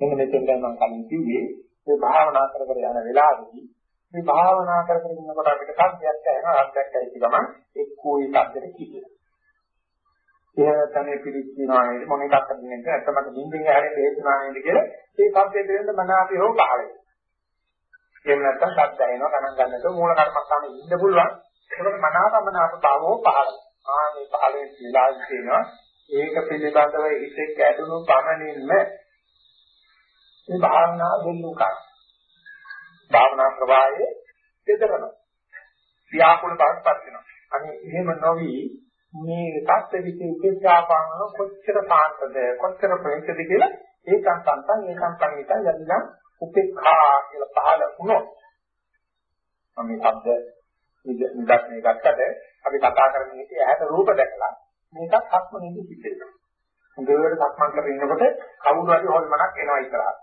Speaker 3: මෙන්න මෙතෙන් දැන් මම කලින් කිව්වේ මේ භාවනා කර කර යන වෙලාවේදී මේ භාවනා කර කර ඉන්නකොට අපිට සම්පයක් ඇහෙනවා අත්දැක ඇති ගමන් එක්කෝ ඒ සද්දෙට කිපෙනවා එහෙම තමයි පිළිච්චිනවා නේද මොන එකක් හදින්නේ නැත්නම් මට නිින්දෙන් හැරෙන්න හේතුනා නේද කියලා ඒ සබ්දේ දෙන්න මනාපේ හෝ පහළ වෙනවා. එහෙම නැත්නම් සද්ද ඇහෙනවා ගණන් ගන්නකොට මූල කර්මස්ථානෙ ඉන්න පුළුවන්. ඒකට මනාපමනාප භාවෝ පහළ. ආ මේ පහළ වෙන විලාස කියනවා ඒක පිළිබඳව හිතේ කැඩුණු පමණින්ම මේ භාවනා දෙල්ලුකයි. භාවනා ප්‍රවාහයේ දෙදරන. ව්‍යාකූල බවටපත් වෙනවා. අනේ එහෙම නොවි මේ ත්‍ත්වික උපේක්ෂාපාන කොච්චර පාන්තද කොච්චර ප්‍රේතද කියලා ඒකන් සංසන් ඒකන් සංවිතා යන්න උපේක්ෂා කියලා පහල වුණොත් මම මේ શબ્ද නිදර්ශනය ගත්තට අපි කතා කරන්නේ ඇහැට රූප දැකලා මේකත් හක්ම නිදි සිද්ධ වෙනවා. හොඳට සක්මන් කරගෙන ඉන්නකොට කවුරු හරි හොල්මනක් එනවා ඉතරහා.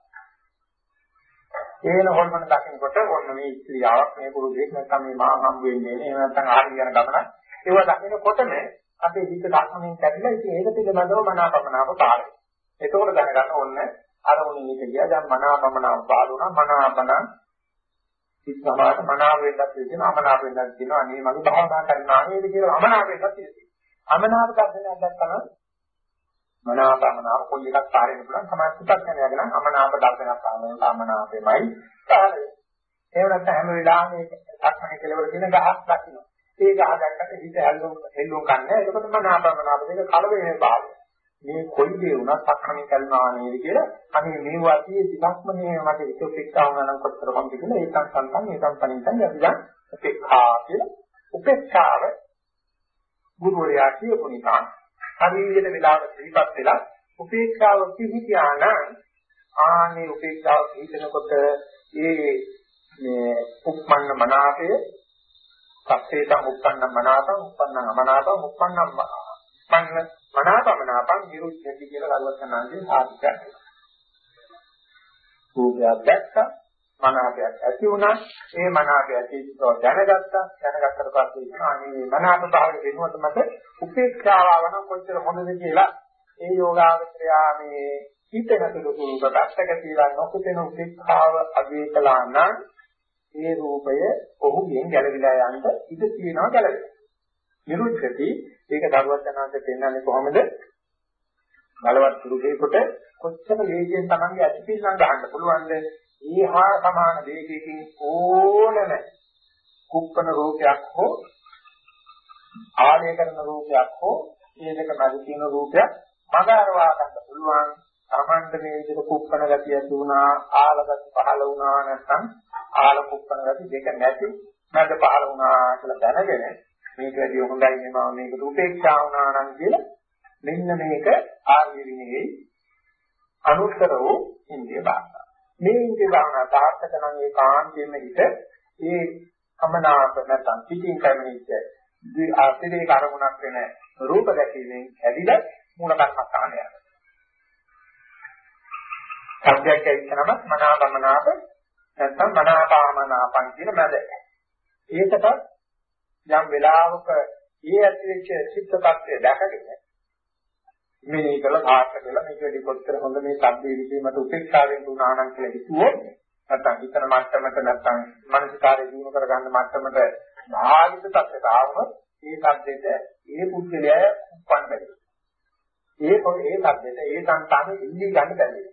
Speaker 3: ඒන හොල්මන දකින්නකොට ඔන්න මේ ස්ත්‍රියාවක් මේ පුරුෂයෙක් නැත්නම් මේ මා හම් වෙන්නේ නේ නැත්නම් ආරි යන ගමනක්. ඒවා දකින්නකොටම අපේ හිත ධර්මයෙන් කැඩිලා ඉතින් ඒක පිළිබඳව මනාපමනාප පාරයි. එතකොට දැනගන්න ඕනේ අරමුණින් එක ගියා. දැන් මනාපමනාප පාරුණා මනාපන සිත් සමාත මනාව වෙන්නත් තියෙනවා අමනාප වෙන්නත් තියෙනවා. අනේ මගේ භාවනා කරනවා නේද කියලා අමනාප වෙන්නත් තියෙනවා. අමනාප දර්ශනයක් දැක්කම මනාපමනාප කොයි එකක් පාරෙන්න පුළුවන් තමයි පුතක් යනගෙන නම් අමනාප දර්ශනයක් පාරෙන්න අමනාපෙමයි පාරේ. ඒ වෙනත් හැම වෙලාවෙම මේ සක්මනේ කෙලවර තියෙන ගහක් දකින්න. ඒ ගහ දැක්කට හිත හැල්ලුම් හෙල්ලුම් කන්නේ. ඒකට මම නාපමනාප දෙක කලබලේ භාවය. මේ කොයි දේ වුණත් සක්මණේ කරනවා නේද කියලා අනේ මේ වාසියේ දිනක්මනේ මට හිත උපේක්ෂා වුණා නම් කොච්චර කොම්ද කියලා ඒකත් සම්පන්න ඒකත් පණිතන් අපි දැන් උපේක්ෂා කියලා උපේක්ෂාව ගුරුවරයා කියපු නිසා හරියට වෙලාවට ඉපත් වෙලා උපේක්ෂාව පිහිටියා නම් ආනේ උපේක්ෂාව පිහිටනකොට ඒ මේ උප්මන්න මනාපය සත්‍යේතං උප්පන්නං මනාපං උප්පන්නං අමනාපං උප්පන්නං උප්පන්න මනාපමනාපං විරුද්ධති කියලා කල්වත්තනන්දේ සාධිකයි. රූපයක් දැක්කා මනාපයක් ඇති වුණා. ඒ මනාපය ඇතිව දැනගත්තා. දැනගත්තට පස්සේ කියනවා මේ මනාප භාවයේ වෙනුවට මත උපේක්ෂාව වන කොච්චර හොඳද කියලා. ඒ යෝගාවචරයා මේ හිතන සුළු රූප දැක්ක කියලා නොකිතන උපේක්ෂාව අගේ කළා නම් ඒ රූපය ඔහුගෙන් ගැලවිලා යන්න ඉඩ තියෙනවා ගැලවෙනවා නිරුද්ධති. ඒක දරුවත් යනවාට පෙන්වන්නේ කොහොමද? බලවත් පුරුෂයෙකුට කොච්චර වේගයෙන් Tamange ඇතිපිල්ලම් ගන්න පුළුවන්ද? ඊහා සමාන වේගයකින් ඕනම කුප්පන රූපයක් හෝ ආලය කරන රූපයක් හෝ මේ දෙක මැද තියෙන රූපයක් මගහරවා ගන්න පුළුවන්. Tamange මේ විදිහට කුප්පන ගතිය දුනා ආලගත පහළ වුණා නැත්නම් ආල කුප්පන ගති දෙක නැති මැද පහළ වුණා කියලා දැනගෙන මේක වැඩි හොඳයි නෙමෙයි මේක රූපේක්ෂා වුණා නම් කියලා මෙන්න මේක ආර්ය විනයේ අනුත්තර වූ ඉන්දිය භාෂා. මේ ඉන්දිය භාෂා තාර්ථක නම් ඒ කාන්තියෙම හිත ඒ අමනාප නැත්නම් පිටින් කැමනිච්ච දී ආශ්‍රේ කරමුණක් වෙන රූප දැකීමෙන් ඇදිලා මූල කර්මස්ථානය යනවා. සත්‍යයක් ඇවිත්නම මනාපමනාප නැත්නම් මනාපාමනාපන් කියන මැද. ඒකට යම් වෙලාවක ඒ ඇතිවෙච්ච චිත්ත tattve දැකගෙන මෙනෙහි කරලා සාර්ථක වෙලා මේක වැඩි කොච්චර හොඳ මේ සබ්දේ විසීමට උපේක්ෂාවෙන් දුනා නම් කියලා හිතුවොත් නැත්නම් හිතන මට්ටමට නැත්නම් මානසිකාරය දිනු කරගන්න මට්ටමට භාවිත තත්ත්වයට ආවොත් ඒ සබ්දෙට ඒ පුද්ගලයා උපන්න බැහැ. ඒ ඒ සබ්දෙට ඒ සංස්කාරෙ ඉන්නේ ගන්න බැහැ.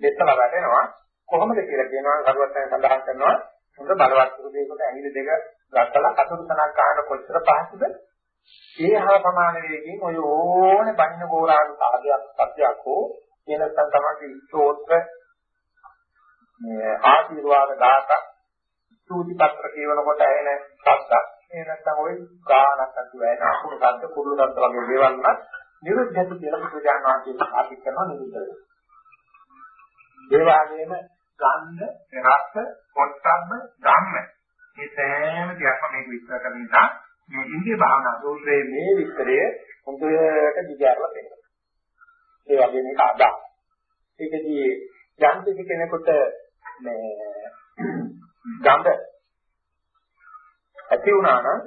Speaker 3: දෙත්තල වැටෙනවා කොහොමද කියලා කියනවා සරුවත්යන් සඳහන් කරනවා හොඳ බලවත් පුරුදේකට ඇඟිලි දෙක ගත්තලා අතුරු තනක් ගන්න කොච්චර පහසුද ඒ හා සමාන වේගයෙන් ඔය ඕනේ බණින ගෝරාණු සාධයක් සත්‍යයක් හෝ එනසම් තමයි ස්තෝත්‍ර මේ ආශිර්වාද දාත සූති පත්‍ර කියවනකොට එන ශබ්ද ඒ නැත්නම් ওই ගානක් අතු වෙන අකුරු ශබ්ද කුරුළු ශබ්ද වගේ දේවල් නම් නිරුද්ධතු කියලා පුදුජාන වාක්‍යයෙන් ආපිට කරනවා නිරුද්ධ වෙනවා. ඒ වගේම ගන්ධ, රස, පොට්ටබ්බ, ධම්ම මේ සෑම දෙයක්ම මේක විස්තර කරන නිසා මේ ඉන්දිය භාවනා සූත්‍රයේ මේ විස්තරය හොඳට දිගහැරලා තියෙනවා. ඒ වගේ මේක අදා. ඒකදී යම් කිසි කෙනෙකුට මේ ගඳ ඇති වුණා නම්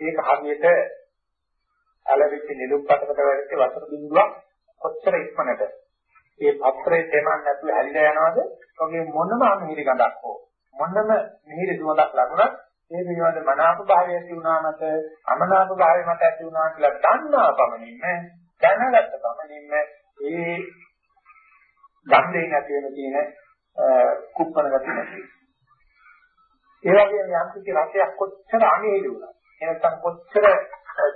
Speaker 3: ඒක හරියට ඇලවිච්ච නිලුම්පතකට වැටෙච්ච වතුර බිඳුවක් කොච්චර ඉක්මනට ඒ පත්‍රේ තෙමන් නැතුව හැලිලා යනවද? ඔගේ මොනම මිහිරි ගඳක් හෝ මොනම මිහිරි සුවඳක් ලැබුණත් ඒ පිළිබඳ මනාප භාවය ඇති වුණා මත අමනාප භාවය මත ඇති වුණා කියලා දන්නා පමණින්ම දැනගත්ත පමණින්ම ඒ ගන්ධයෙන් ඇති වෙන තියෙන කුප්පන ගතිය නැති. ඒ වගේම යම් කිසි රසයක් කොච්චර අමේලි වුණා. එනකම් කොච්චර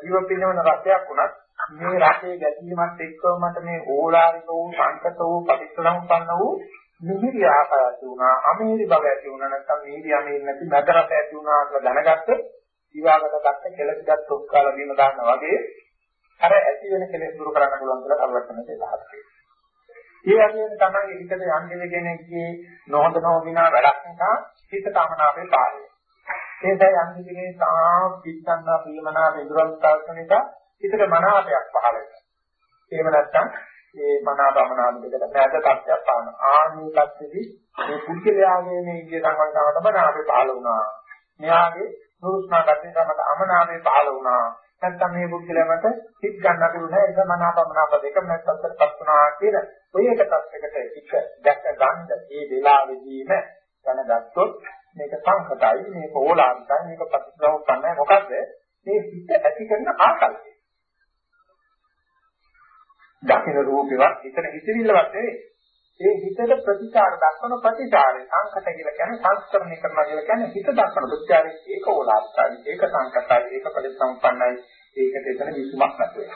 Speaker 3: ජීව පිනවන රසයක් වුණත් මේ රසයේ ගැටීමත් එක්කම මට මේ ඕලාරික වූ සංකත වූ පරිස්සම්පන්න වූ මිහිරි ආකාර ඇති වුණා අමිහිරි බව ඇති වුණා නැත්නම් මිහිරි අමිහිරි නැති මදරස ඇති වුණා කියලා දැනගත්ත ඊවාගත ගත්ත කෙලසිදත් තොක්කාලා බීම දානවා වගේ අර ඇති වෙන කෙලෙස් දුරු කරන්න පුළුවන් කියලා කල්පනා කරලා ඒ වගේම තමයි හිතට යන්නේ කෙනෙක්ගේ නොහොඳ නොවිනා වැඩක් නිසා හිත තමනාපේ පාරේ. ඒ නිසා යන්නේ කෙනෙක් තාම පිටන්නා ප්‍රියමනා විඳුරන් තාක්ෂණික හිතට මනාපයක් පහළ වෙනවා. එහෙම නැත්නම් ඒ මනාපමනාන දෙකට නැද තත්ත්වයක් පාන. ආනී තත්ත්වෙදි මේ පුද්ගලයාගේ මේ ඉන්දිය සංවර්ධනවට මනාපේ පහළ වුණා. මෙයාගේ නුරුස්නා ගැටේ තමයි අමනාපේ පහළ වුණා. නැත්නම් මේ පුද්ගලයාට හිත ගන්න අකුරු නැහැ. ඒක මනාපමනාප දෙකම නැත්තරපත් වුණා කියන ඔය එක තත්යකට එක දැක ගන්න ඒ වෙලාවෙදීම දැනගත්තොත් මේක සංකතයි මේක ඕලාන්තයි මේක ප්‍රතිස්ලෝපන්නයි මොකද්ද? මේ හිත ඇති කරන ආකල්පය. දකින්න රූපේවත් හිතන හිතවිල්ලවත් නෙවෙයි. ඒ හිතට ප්‍රතිචාර දක්වන ප්‍රතිචාරය සංකත කියලා කියන්නේ සංස්කරණය කරනවා කියලා කියන්නේ හිත දක්වන ප්‍රතිචාරය ඒක ඕලාස්කාරයි ඒක සංකතයි ඒක පරිසම්පන්නයි ඒකට එතන විසුමක් නැතුව.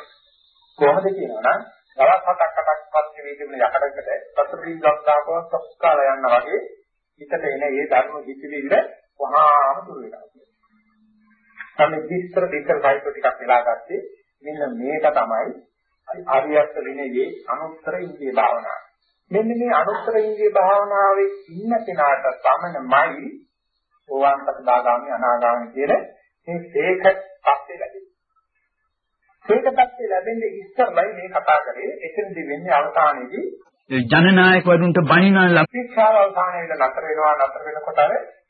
Speaker 3: කොහොමද කියනවනම් දවස් හතක් අටක් පස්සේ මේ තිබුණ යකඩකට පතරී ගස්දාකව සස්කාල යන වගේ හිතට එන ඒ ධර්ම හිතවිල්ල වහාම දුර වෙනවා. තමයි විස්තර විස්තර සාහිත්‍ය ටිකක් වෙලා ගත්තේ මෙන්න මේක තමයි ආර්යත්ව විනයේ අනුත්තර ඉන්දිය භාවනාව. මෙන්න මේ අනුත්තර ඉන්දිය භාවනාවේ ඉන්න කෙනාට පමණමයි සෝවාන් සකදාගාමි අනාගාමි කියන මේ හේක පස්සේ ලැබෙන්නේ. හේක පස්සේ ලැබෙන්නේ ඉස්සරලයි මේ කතා කරේ එතනදි වෙන්නේ අවසානයේදී
Speaker 4: ජනනායක වරුන්ට බණින
Speaker 3: ශික්ෂාව අවසානයේ නතර වෙනවා නතර වෙනකොට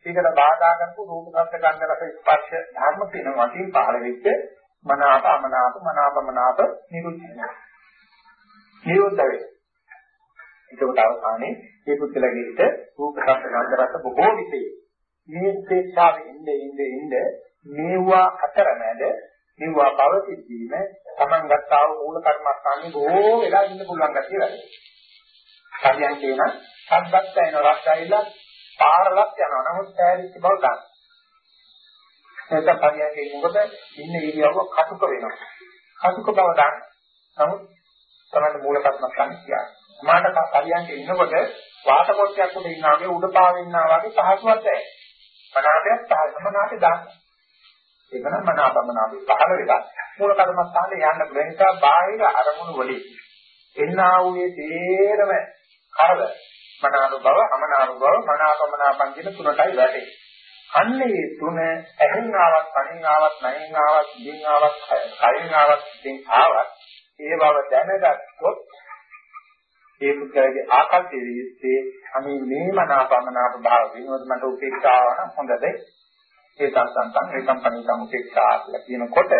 Speaker 3: ඒකට බාධා කරපු රූප ශබ්ද ගන්ධ රස ස්පර්ශ ධර්ම කියන වශයෙන් පහළ වෙච්ච මනාප අමනාප මනාප මනාප නිරුද්ධ වෙනවා. නිරුද්ධ වෙනවා. ඒකට අවසානයේ මේ පුද්ගලගේ හිත රූප ශබ්ද ගන්ධ රස බොහෝ විසේ මේ ශික්ෂාවෙ ඉන්නේ ඉන්නේ ඉන්නේ මේවා අතරමැද මේවා පවතිද්දීම Taman ගත්තා වූ මූල කර්මස්ථානේ බොහෝ වෙලා ඉන්න පුළුවන් ගැතිය වැඩි. කලියන් කියන සද්දත් වෙන රස්සයිලා පාරලක් යනවා. නමුත් ඈරිච්ච බව ගන්න. එතන කලියන් කියනකොට ඉන්න ඉරියව්ව කටුක වෙනවා. කටුක බව ගන්න. නමුත් තමයි මූල කර්මස්ථානේ කියන්නේ. සමානක කලියන් ඉන්නකොට වාත කොටයක් උඩ ඉන්නා වගේ උඩ පාවෙ ඉන්නා වගේ පහසුවක් නැහැ. මනාපයක් සමනාපේ දාන්න. ඒක නම් මනාපමනාපේ පහළ වෙලා මූල කර්මස්ථානේ යන්න පුළුවන් නිසා බාහිර අරමුණු වලින් එන්නා වූ තේරම කරද මනාප බව අමනාප බව මනාපමනාපන් කියන තුනටයි වැටෙන්නේ. අන්නේ තුන ඇහෙන් ආවත් කනින් ආවත් නයින් ආවත් දින් ආවත් කයින් ආවත් දින් ආවත් ඒ බව දැනගත්තොත් ඒ පුද්ගලගේ ආකල්පයේ විශ්ේ අනේ මේ මනාපමනාප භාව වෙනවද මට උපේක්ෂාව නම් හොඳද ඒ සංසන්තන් ඒ කම්පණී උපේක්ෂා කියලා කියනකොට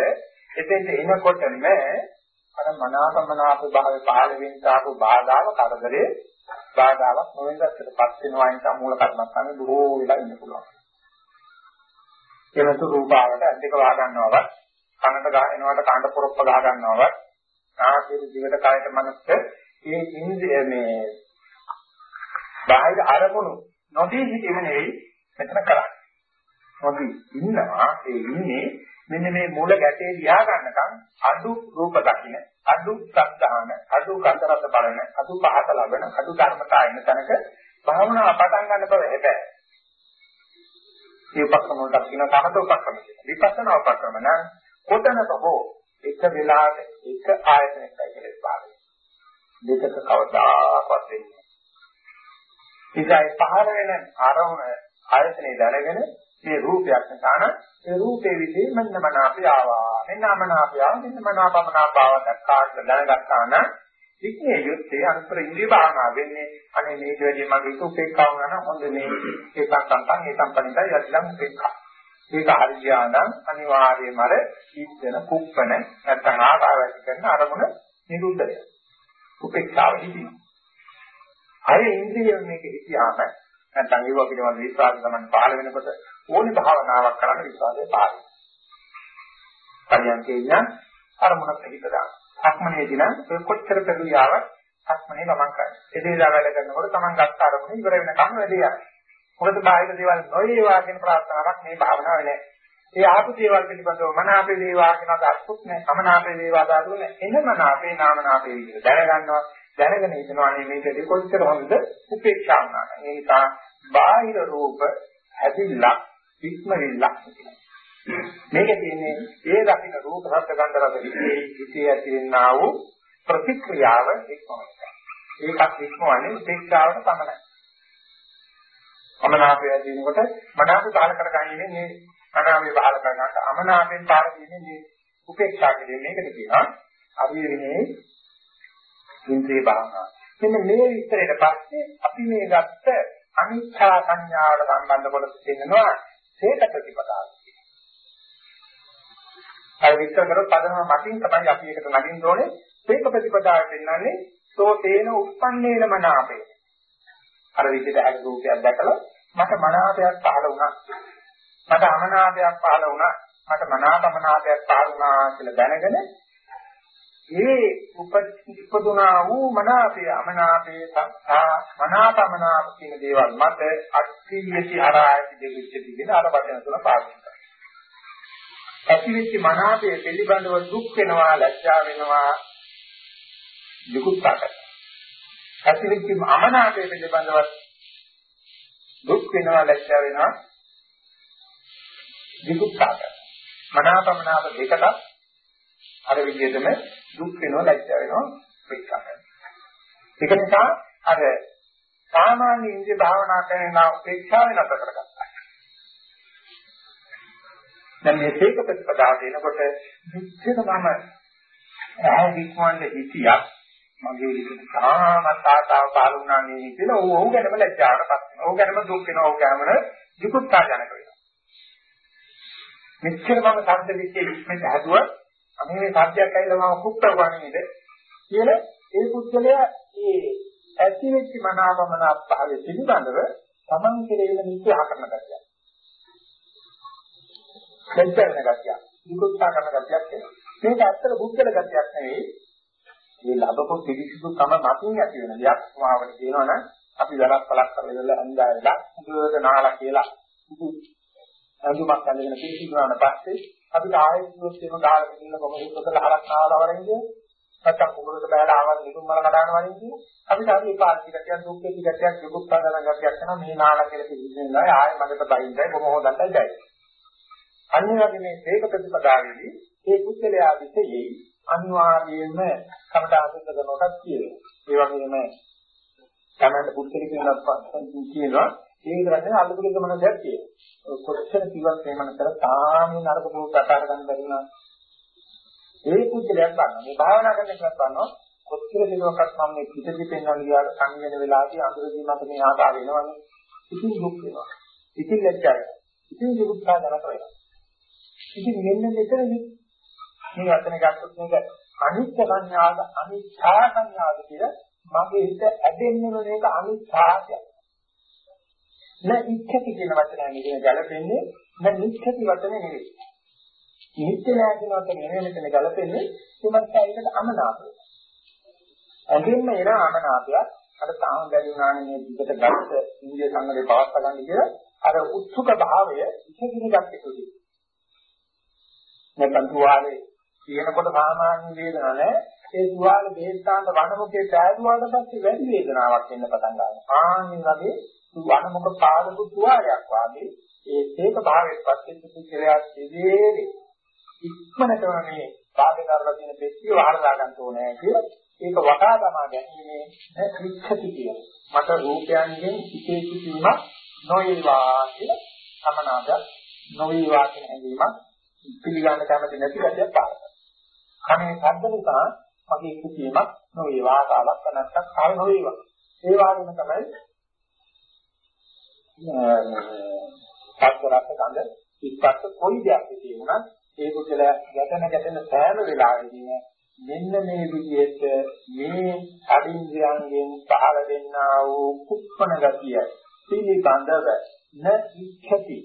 Speaker 3: එතෙන්ට එනකොටම අර මනාපමනාප භාවයේ පහළ වෙන තාපු බාධාව කරදරේ බාධාවක් නොවෙන දැක්කටපත් වෙනවා නම් මූල කර්මස්ථානේ බොහෝ වෙලා ඉන්න පුළුවන්. එනතු රූපාවට අධික වහ ගන්නවවත් කනට ගහනවට කනට පොරොප්ප ගහ ගන්නවවත් ආශීර්ව දිවට කායට මනසට මේ ඉන්ද්‍රිය මේ බාහිර අරමුණු නොදී සිටීම නෙවෙයි මෙතන කරන්නේ. නොදී ඉන්නවා ඒ ඉන්නේ මෙන්න මේ මූල ගැටේ ලියා ගන්නකම් අඩු රූප දකින්න අඩු සද්ධාන අඩු කන්දරත බලන අඩු පහත ලබන අඩු ධර්මතා එන තැනක භාවනාව පටන් ගන්න බව හැබැයි මේ උපක්‍රම වලට කියන සමත උපක්‍රම විපස්සනා උපක්‍රම නම් කොතනක හෝ එක වෙලාවක එක ආයතනයකයි කියලා පාරේ දෙකක කවදාකවත් වෙන්නේ නැහැ. ඒකයි පහළ වෙන ආරවුණ ආයතනේ දැනගෙන මේ රූපයක් නිසා ඒ රූපේ විදිහේ මෙන්න මනාපය ආවා. මෙන්න මනාපය ආවා. මෙන්න මනාපමනාපාව දැක්කාට දැනගත්තා නම් ඉන්නේ යුත්තේ අන්තර ඉන්ද්‍රිය භාවනා වෙන්නේ අනේ මේක වැඩි මගේ උපේක්ඛාව නම් හොඳ මේ ඒකක් සම්පන්න ඒ සම්පන්නයි යතිලම් උපේක්ඛා. ඒක හරියානම් අනිවාර්යයෙන්ම අර ඉස්සන කුප්පන නැත්නම් ආකාරයක් කරන අරමුණ නිරුද්ධ වෙනවා. උපේක්ෂාව හිතිනවා. අය ඉන්ද්‍රිය මේක හිතියාම නැත්නම් ඒව පිළිබඳ විශ්වාස ගමන් පහළ වෙනකොට ඕනි භාවනාවක් කරන්න විශ්වාසය පහළ වෙනවා. පරියන්කේ ඉන්න අරමුණක් හිත දාන්න. සක්මනේදී නම් කොච්චර පෙරියාවක් සක්මනේ ගමන් කරන්නේ. එදේලා වැඩ කරනකොට Taman ගත්ත අරමුණ ඉවර වෙනකම් වැඩේ යනවා. මොකද බාහිර දේවල් නොවේවා කියන ප්‍රාර්ථනාවක් මේ භාවනාවේ නැහැ. ඒ ආපු දේවල් පිළිබඳව මනාපේ වේවා කියන අදහසක් නැහැ. අමනාපේ වේවා දාතු නැහැ. එන මනාපේ නාමනාපේ විදිහට දැනගන්නවා. දැනගෙන හිතනවා නේ මේකදී කොච්චර හොඳද උපේක්ෂා වුණා. ඒ නිසා බාහිර රූප හැදිලා ඉක්මනින්ලා මේක තියෙන්නේ ඒ දකින්න රූප හත් ගන්ධ රස විදී විදී ඇතිවෙනා වූ ප්‍රතික්‍රියාව ඉක්මවනවා. ඒකත් ඉක්මවන්නේ උපේක්ෂාවට පමණයි. අමනාපය දිනකොට මනාපය බාල කරගන්නේ මේ මනාපය බාල කරගන්නට අමනාපයෙන් පාර දෙන්නේ මේ උපේක්ෂා කියන්නේ මේකට කියනවා. අවිරිනේ ඉන්ද්‍රිය භාවනාව. මෙන්න මේ විස්තරයට පස්සේ අපි මේ ගත්ත අනිච්චා සංඥාවට සම්බන්ධ කොටස තියෙනවා හේත ප්‍රතිපදාව. අර විස්තර කරොත් පදනම මතින් තමයි අපි එකට නගින්න ඕනේ. හේත ප්‍රතිපදාව පෙන්වන්නේ සෝ තේන උප්පන්නේන මනාපේ. අර විදිහට ඇහ රූපයක් දැකලා මට මනාපයක් පහළ වුණා. මට අමනාපයක් පහළ වුණා. මට මනාපමනාපයක් පහළ වුණා කියලා දැනගෙන ඒ උපදුනා වූ මනාපය අමනාපය සත්තා මනාපමනාප කියන දේවල් මත අක්ඛියති හරායති දෙවිච්ච දිගෙන අර වචන තුන පාවිච්චි කරනවා. ඇතිවෙච්ච මනාපය පිළිබඳව දුක් වෙනවා ලැජ්ජා වෙනවා දුකුත්පා කරනවා. ඇතිවෙච්ච අමනාපය පිළිබඳව දුක් වෙනවා ලැජ්ජා වෙනවා දුකුත්පා කරනවා. මනාපමනාප දෙකට අර විදිහටම දුක් වෙනවා ලැජ්ජා වෙනවා උපේක්ෂා කරනවා. ඒක නිසා අර සාමාන්‍ය ඉන්ද්‍රිය භාවනා කරන උපේක්ෂාව වෙනස කරගත්තා. දැන් මේ තේක ප්‍රතිපදාව දෙනකොට විච්ඡේදමම ඈ වික්මන්නේ හිතියක් මගේ විදිහට තාමත් ආතාව පහළ වුණා නේ කියලා ඔව් ඔව් ගැනම ලැජ්ජාවටපත් වෙනවා. ඔව් ගැනම දුක් වෙනවා. ඔව් ගැනම විකුත්තා ජනක වෙනවා. මෙච්චර මම සද්ද විශ්ේ ඉක්මනට හැදුවා. අනේ මේ සද්දයක් ඇවිල්ලා මම කුප්පරුවා නේද? කියලා ඒ පුද්ගලයා ඒ ඇති වෙච්ච මනාවමන පහළ පිළිබඳව තමන් කෙරෙහිම නිත්‍ය කරන ගැතිය. දෙච්චරන ගැතිය. විකුත්තා කරන ගැතියක් වෙනවා. මේක ඇත්තට බුද්ධල ගැතියක් නෙවෙයි. මේ ලැබපු පිළිසිදු තම මතින් ඇති වෙන දෙයක් සමාවට කියනවනම් අපි වැරක් පලක් කරලා හඳායලා හුදුවට නාලා කියලා අඳුමක් අඳගෙන පිළිසිදු වුණාට පස්සේ අපිට ආයෙත් මේකම ගහලා ඉන්න කොහොමද කියලා හරක් නාලා වරින්ද නැත්තම් කුඹරට බෑලා ආවද නිකුම් මල කඩන වරින්ද අපිට හරි එපාර්ටි ගැටියක් දුක්ඛේ ගැටියක් දුක්ඛ පාදන ගැටියක් කරනවා මේ නාලා කියලා පිළිසිදුනවා ආයෙ මගට බයින්දයි බොහොම හොදන්ටයි දැයි අනිවාර්යයෙන් මේ ඒක ප්‍රතිපදාවේදී ඒ කුසලයා විසෙයි අනිවාර්යයෙන්ම කමදාසුත් කරනකොටත් කියනවා. ඒ වගේම තමන්ට පුද්ගලික වෙනස් කියනවා. ඒ විතරක් අලුතෙක මනසක් කියනවා. කොච්චර කිව්වත් මේ මනසට තාම නරක පුරුද්ද අතාර ගන්න බැරි වුණා. ඒ පුද්ගලයන් ගන්න. මේ භාවනා කරන එකක් ගන්නවා. කොච්චර දිනකටත් මම මේ පිටදි පෙන්වන්න ගියාට සංයන වෙලාවදී අඳුරදී මට මේ ආකාර වෙනවනේ. ඉතින් දුක් වෙනවා. ඉතින් ලැජ්ජායි. ඉතින් දුක්ඛා නරක වෙනවා. ඉතින් මෙන්න මෙතනදී මේ වචන ගත්තොත් මේක අනිත්‍ය සංඥාද අනිච්ඡා සංඥාද කියලා මගේ හිත ඇදෙන්නේ මේක අනිච්ඡාය. න ඉච්ඡති කියන වචනයෙන් ඉගෙන ගැලපෙන්නේ න නිච්ඡති වචනේ නෙවෙයි. නිත්‍ය නෑ කියන වචනේ නෙවෙයි මෙතන ගැලපෙන්නේ ඒවත් ඇයිකට අමනාපය. ඇදෙන්න එන අමනාපයක් අර තාම බැරි වුණානේ මේ විකට ගත්ත ඉන්දිය සංගලේ පවත්වා ගන්න කියලා අර උත්සුක භාවය ඉතිගිනි ගත්තේ. නැත්නම් තුවාලේ කියනකොට සාමාන්‍ය වේදනාවක් නෑ. ඒ තුවාල බෙහෙත්තාන්ට වනමුකේ පෑදුවාට පස්සේ වැඩි වේදනාවක් එන්න පටන් ගන්නවා. ආන්නේ වගේ වනමුක පාදපු තුවාලයක් වාගේ ඒ ඒක භාවයට පස්සේ පුදුකලයා දෙවේලේ ඉක්මනට මේ පාදේ කරලා තියෙන පෙට්ටිය වහලා ගන්න ඕනේ කියලා ඒක වටා තමා ගැනීමේ ක්‍රිච්ඡති කියන. මට රූපයන්ගෙන් ඉතේ සිටීමක් නොවේවා කියලා සමනාද නොවේවා කියන හැඟීමක් පිළිගන්න කැමති නැති වැඩක් පාරක්. කනේ ශබ්ද නිසා මගේ කුසීමක් නොවේවා කාලක් නැත්තම් කාල නොවේවා. ඒ වගේම තමයි සත්‍ය රස ගඳ ඉස්පත් කොයි දෙයක් තියෙනුණත් ඒ කුසල ගැටෙන ගැටෙන සෑම වෙලාවෙදීම මෙන්න මේ විදිහට මේ අදින්ද්‍රයන්ගෙන් පහළ දෙන්නා වූ කුප්පණ ගතිය පිළිබඳව න ඉච්ඡති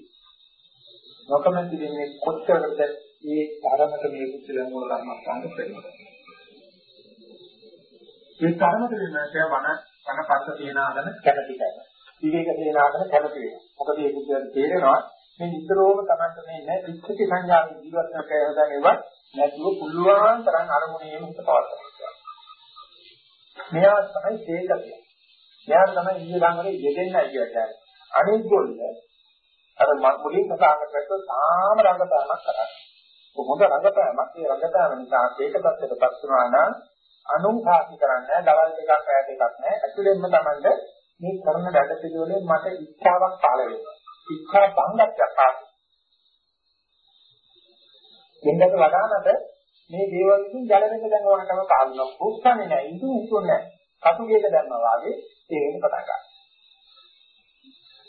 Speaker 3: නොකමැති වෙන්නේ කොච්චරද ඒ තරමට මේ කුසලයන් වල කර්මස්ථාන ප්‍රේමයි. ඒ තරමට වෙනසය වන වනපත්ත තියනාගෙන කැමති කරනවා. විවේක තියනාගෙන කැමති වෙනවා. මොකද මේ කුසලයන් තේරෙනවා මේ නිතරම තමයි මේ නැ ඉච්ඡති සංඥාවේ ජීවත් වෙන කයවදන් ඒවා නැතුව පුළුවන් තරම් අරමුණේම හිත පවත්වා මෙයා තමයි තේකතිය. මෙයා තමයි ඉන්නේ ළඟට යෙදෙන්නයි කියන්නේ. අනිත් ගොල්ල අර මුලින් කතා කරපුවා තාම රංගපෑමක් කරන්නේ. හොඳ රඟපෑමක්. ඒ රඟපෑම නිසා ඒක පැත්තටපත් වුණා නම් අනුංඝාති කරන්නේ දවල් දෙකක් රැය දෙකක් නෑ ඇතුළෙන්ම Tamande මේ කරන වැඩ පිළිවෙලෙන් මට ඉච්ඡාවක් පහළ වෙනවා. ඉච්ඡා බංගත්වයක් ආවා දෙන්නට වඩානට මේ දේවල් විසින් ජලවෙන්න දැන් ඕනකම පාලනවා පුස්සන්නේ නෑ ඉතු ඉතුන්නේ නෑ කටුගේක දැම්මා වාගේ ඒ වෙන පටන් ගන්නවා.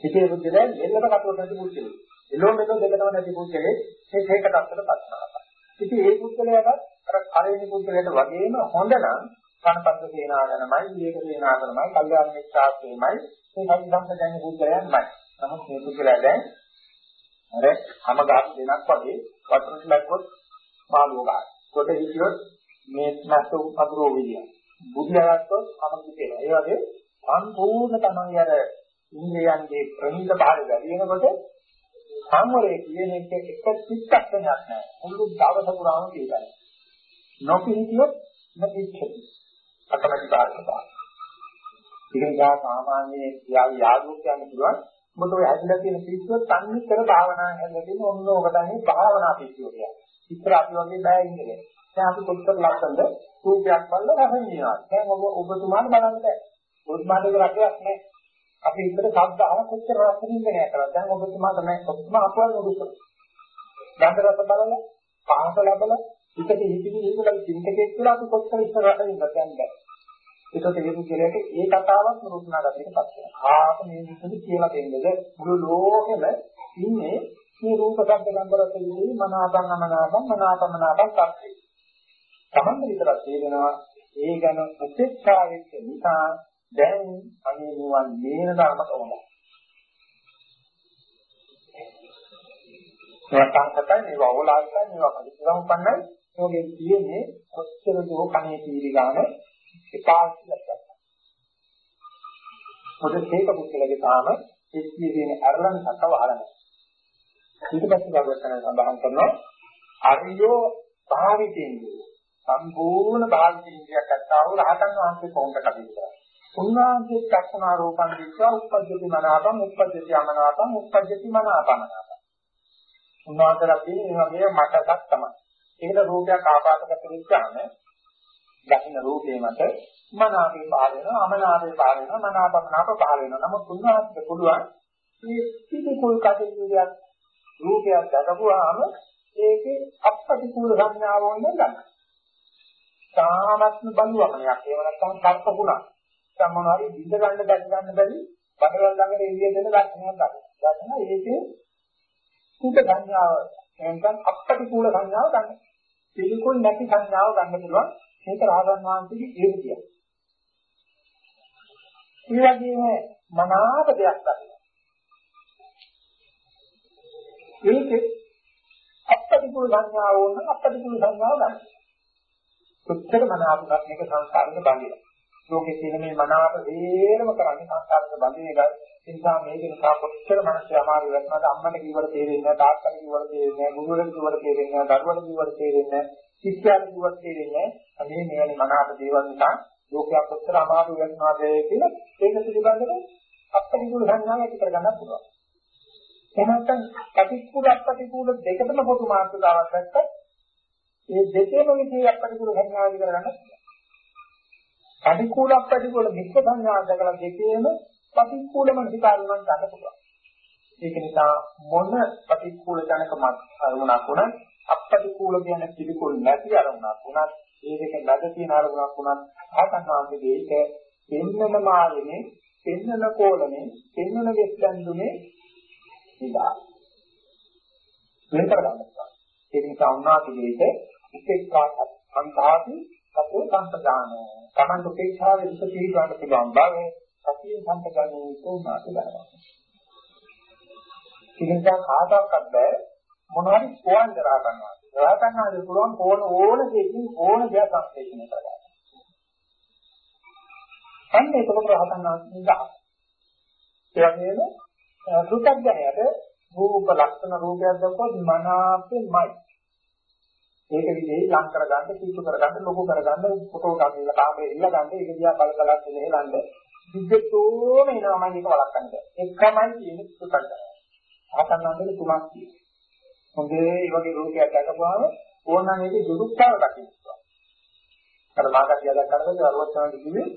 Speaker 3: ඉතින් බුද්ධලෙන් එල්ලම කටුවට නැති පුච්චලු එළොම මෙතන දෙකම නැති පුච්චලේ මේ හේක තත්ත්වයට පත් කරනවා. ඉතින් ඒ පුද්ගලයාට අර කලින් පුද්ගලයාට වගේම හොඳ නම් කනපත්ත සේනාගනමයි, විවේක සේනාගනමයි, කල්යාණ මිත්‍රාශ්‍රේමයි මේ සම්බන්ධ දැන පුද්ගලයන්මයි. නමුත් මේ පුද්ගලයා දැන් අර හැම ගාස් දෙනක් වගේ වතුරට ලැබුවොත් මාළුව ගන්න. කොට හිටියොත් මේ නැස්තු පතුරෝ විදිය. බුද්ධයාත්වත් අමතක වෙනවා. ඒ වගේ සම්පූර්ණ තමයි අර ඉන්ද්‍රයන්ගේ ප්‍රණීත භාවය වැඩි වෙනකොට සංවරය කියන එක එක චිත්තක්ෂණයක් නෑ. මුළු දවස පුරාම කියනවා. නොපිහිටියොත් නැතිච්චි. අකමැති බාරකපා. ඉතින් ගා සාමාන්‍ය යාවි යාදුක් කියන්න පුළුවන්. මොකද ඔය ඇදලා තියෙන පිස්සුව තන්නේ කර භාවනා කරලා තියෙන ඔන්න ඕක තමයි භාවනා පිස්සුව කියන්නේ. ඉස්සර අපි වගේ බෑ ඉන්නේ. දැන් අපි කොච්චර ලස්සනද රූපයක් බලලා රස විඳිනවා. දැන් ඔබ ඔබතුමාට බලන්න බෑ. ඔබතුමාට ඒක රසයක් නෑ. අපි ඉතල ශබ්ද අහ කොච්චර රස විඳින්නේ කරා. දැන් ඔබතුමා තමයි ඔබතුමා අපවල් නුදුස. ගන්ධ රස බලලා, පහස ලබලා, හිතේ හිතේ හිතේ චින්තකයේ කියලා අපි කොච්චර ඉස්සර රස විඳලා දැන් බෑ. ඒකට ඒ පුද්ගලයාට ඒ කතාවක් නුරුස්නා ගතියටපත් වෙනවා. ආප මේ විදිහට කියලා දෙන්නද මුළු ලෝකෙම ඉන්නේ මේ රූප ශබ්ද ගන්ධ රස විදී මනාපං අමනාපං මනාපමනාපං කප්පේ. තමන් විතරක් තේරෙනවා ඒ ගැන උපේක්ෂා වෙච්ච නිසා දැන් අනේ නිවන් දේන ධර්මත ඕනයි. මේවා සංකතයි මේවා ඕලාරිකයි මේවා පරිසම්පන්නයි යෝගෙන් කියන්නේ කොච්චර දෝ කණේ තීරි ගන්න එපා කියලා කියනවා. මොකද මේක පුද්ගලගේ තාම එක්කී කියන අරලන් සත්ව වහලන. ඊට පස්සේ ගවසන සඳහන් කරනවා අරියෝ භාවිතේන්ද්‍රිය සම්පූර්ණ භාවිතේන්ද්‍රියක් ගන්නා වූ රහතන් වහන්සේ කොහොමද කටයුතු කරන්නේ? උන්වහන්සේ චක්කුණා රූපං දිස්වා උප්පජ්ජති මනාපං උප්පජ්ජති අමනාපං උප්පජ්ජති මනාපමනාපං උන්වහන්සේලා කියන්නේ මේ වගේ මටක් තමයි. ඒකට රූපයක් ආපාතගත වෙච්චාම දකින්න රූපේ මත මනාපේ පහල වෙනවා අමනාපේ පහල වෙනවා මනාපමනාප පහල වෙනවා. නමුත් උන්වහන්සේට පුළුවන් මේ පිටිකුල් කටයුතුයක් රූපයක් දැකපුවාම ඒකේ අපපටිකූල සංඥාව වෙන ගන්න. සාමත්ම බලුවමනයක් ඒව නැත්තම් කර්පුණා. නැත්නම් මොනවාරි බින්ද ගන්න දැක් ගන්න බැරි බඩවල් ළඟට එළිය දෙන දර්ශනයක් ගන්න. දර්ශන ඒකේ සුඛ සංඥාව නැත්නම් අපපටිකූල සංඥාව ගන්න. පිළිකුල් නැති සංඥාව ගන්න පුළුවන්. මේක රහතන් වහන්සේගේ හේතුය. ඒ වගේම මනාප දෙයක් ගන්න. ඒකේ අපපටිකූල සංඥාව වුණ අපපටිකූල සංඥාව ගන්න. කොච්චර මනාපයක් මේක සංස්කාරක බඳිනවා. ලෝකේ තියෙන මේ මනාප දේරම කරන්නේ සංස්කාරක බඳින එකයි. ඒ නිසා මේක නිසා කොච්චර මනස අමාරු වෙනවද? අම්මට කිව්වට තේරෙන්නේ නැහැ තාත්තට කිව්වට තේරෙන්නේ නැහැ ගුරුවරට කිව්වට තේරෙන්නේ නැහැ දරුවට කිව්වට තේරෙන්නේ නැහැ ශිෂ්‍යයාට කිව්වට තේරෙන්නේ නැහැ. මේ මෙවැනි මනාප දේවල් නිසා ලෝකයක් කොච්චර අමාරු වෙනවද කියලා ඒක පිළිබඳව අපරිපූර්ණ සංඥාවක් ඇති කරගන්න පුළුවන්. එහෙනම් ප්‍රතිකූල අප්‍රතිකූල දෙකම පොදු මාර්ගතාවක් නැත්තම් ඒ දෙකේම විදිහට අප්‍රතිකූල සංඥාවක් කරගන්න ප්‍රතිකූල අප්‍රතිකූල මිත්‍ය සංඥාවක් දැකලා දෙකේම ප්‍රතිකූල මනසිකාරුණක් ගන්න පුළුවන්. ඒක නිසා මොන ප්‍රතිකූල ජනකමත් අරමුණක් වුණත් අප්‍රතිකූල කියන පිළිකුල් නැති අරමුණක් වුණත් ඒ දෙක නැද තියෙන අරමුණක් වුණත් ආතන්වාගේ ඒක පෙන්නන මාළනේ පෙන්නන කෝලනේ පෙන්නන වෙස්ලන්දුනේ ඉදා වෙන කරගන්න පුළුවන්. ඒ නිසා උන්වහන්සේගේ උපේක්ෂා සංඝාති සතෝ සම්පදාන. තමන් උපේක්ෂාවේ විස පිළිගන්න පුළුවන් බව සතිය සම්පජානයේ උනාට ගන්නවා. ඉතින්සා කාටවත් බෑ මොනවාරි පොයන් දරා ගන්නවා. දරා ගන්නාද පුළුවන් ඕන ඕන දෙකින් ඕන දෙයක් සංස්කේෂණය කරගන්න. අන්න ඒකකට රහතන් වහන්සේ නිදහස්. ඒ වගේම කෘතඥයට රූප ලක්ෂණ රූපයක් දැක්කොත් මනාපෙමයි. ඒක විදිහේ ලං කරගන්න, සීතු කරගන්න, ලොකු කරගන්න, ෆොටෝ ගන්න, කාමරේ ඉල්ල ගන්න, ඒක දිහා බල බල ඉලෙලන්න විද්‍යතෝම එනවා මම ඒක වළක්වන්න බෑ. එකමයි තියෙන්නේ පුතග්ජනය. ආතන්නන්දේ තුනක් තියෙනවා. හොඳේ මේ වගේ රෝගයක් දැකපුවාම ඕනනම් ඒකේ දුරුත්තාව දකින්න. අර මාගත් යදක් කරනකොට අරවත් තමයි කිව්වේ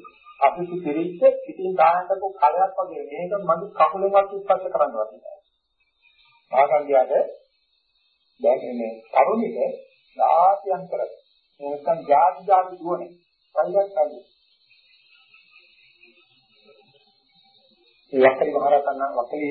Speaker 3: අපි පිළිච්ච පිටින් දාන්නකෝ කලයක් වගේ මේක මගේ කකුලෙන්වත් ස්පර්ශ කරන්නවත් නෑ. මාගන්දියාද දැන් මේ කරුණික දාතියන් කරා. නැත්නම් ජාති ජාති දුවනේ. කල්යක් කල්යක්. වක්කලි මහරහතන් වක්කලි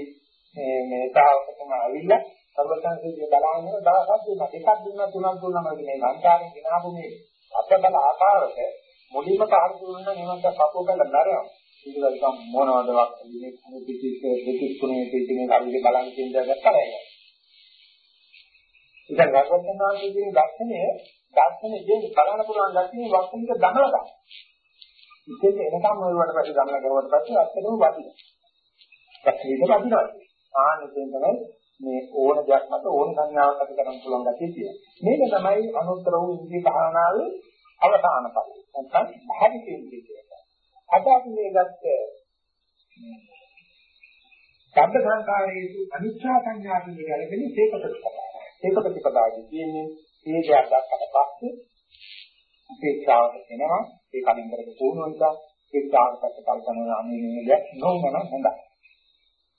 Speaker 3: මේ මේ තාවකතුම ඇවිල්ලා සර්වසංසීය බලාගෙන දවසක් දුන්නා එකක් දුන්නා තුනක් දුන්නා මම මේ ලංකාවෙන් ගෙනාවු මේ අපබල ආකාරයට මුලින්ම පාර දුන්නා නිවන්ට පපුව කරලා නරනවා ඊට පස්සේ මොනවද වක්කලි මේ කුණු පිටිස් දෙතිස් කුණේ පිටිනේ කල්ලි බලන් කියන ගත්තා නේද ඉතින් රසවත්නාගේ කියන දර්ශනය දර්ශනයේ බලන්න පුළුවන් දර්ශනයේ වක්කලික දමලා ඉතින් එනකම් ඔය වට පස්සේ ගමන කරුවට පස්සේ අත්දැකීම වටිනවා දැක්කේද වදිනවා. ආනෙන් තමයි මේ ඕන දෙයක් මත ඕන සංඥාවක් ඇති කරන්න පුළුවන් ගැතිය තියෙනවා. මේක තමයි අනුත්තර වූ ඉන්ද්‍රිය භාවනාවේ අවසාන පද. නැත්නම් භාවික ඉන්ද්‍රිය කියන්නේ. අද අපි මේ ගත්තේ සබ්බ සංකාරයේ අනිච්චා සංඥාකින් ගැලපෙන ඒක ප්‍රතිපදාව. ඒක ප්‍රතිපදාවදී කියන්නේ මේ දෙයක් දැක්කට පස්සේ උපේක්ෂාවට එනවා ඒ කලින් කරපු පුහුණුව නිසා ඒ ඡාන්තක කල්පනා අනේ දෙයක් නොවන හොඳයි.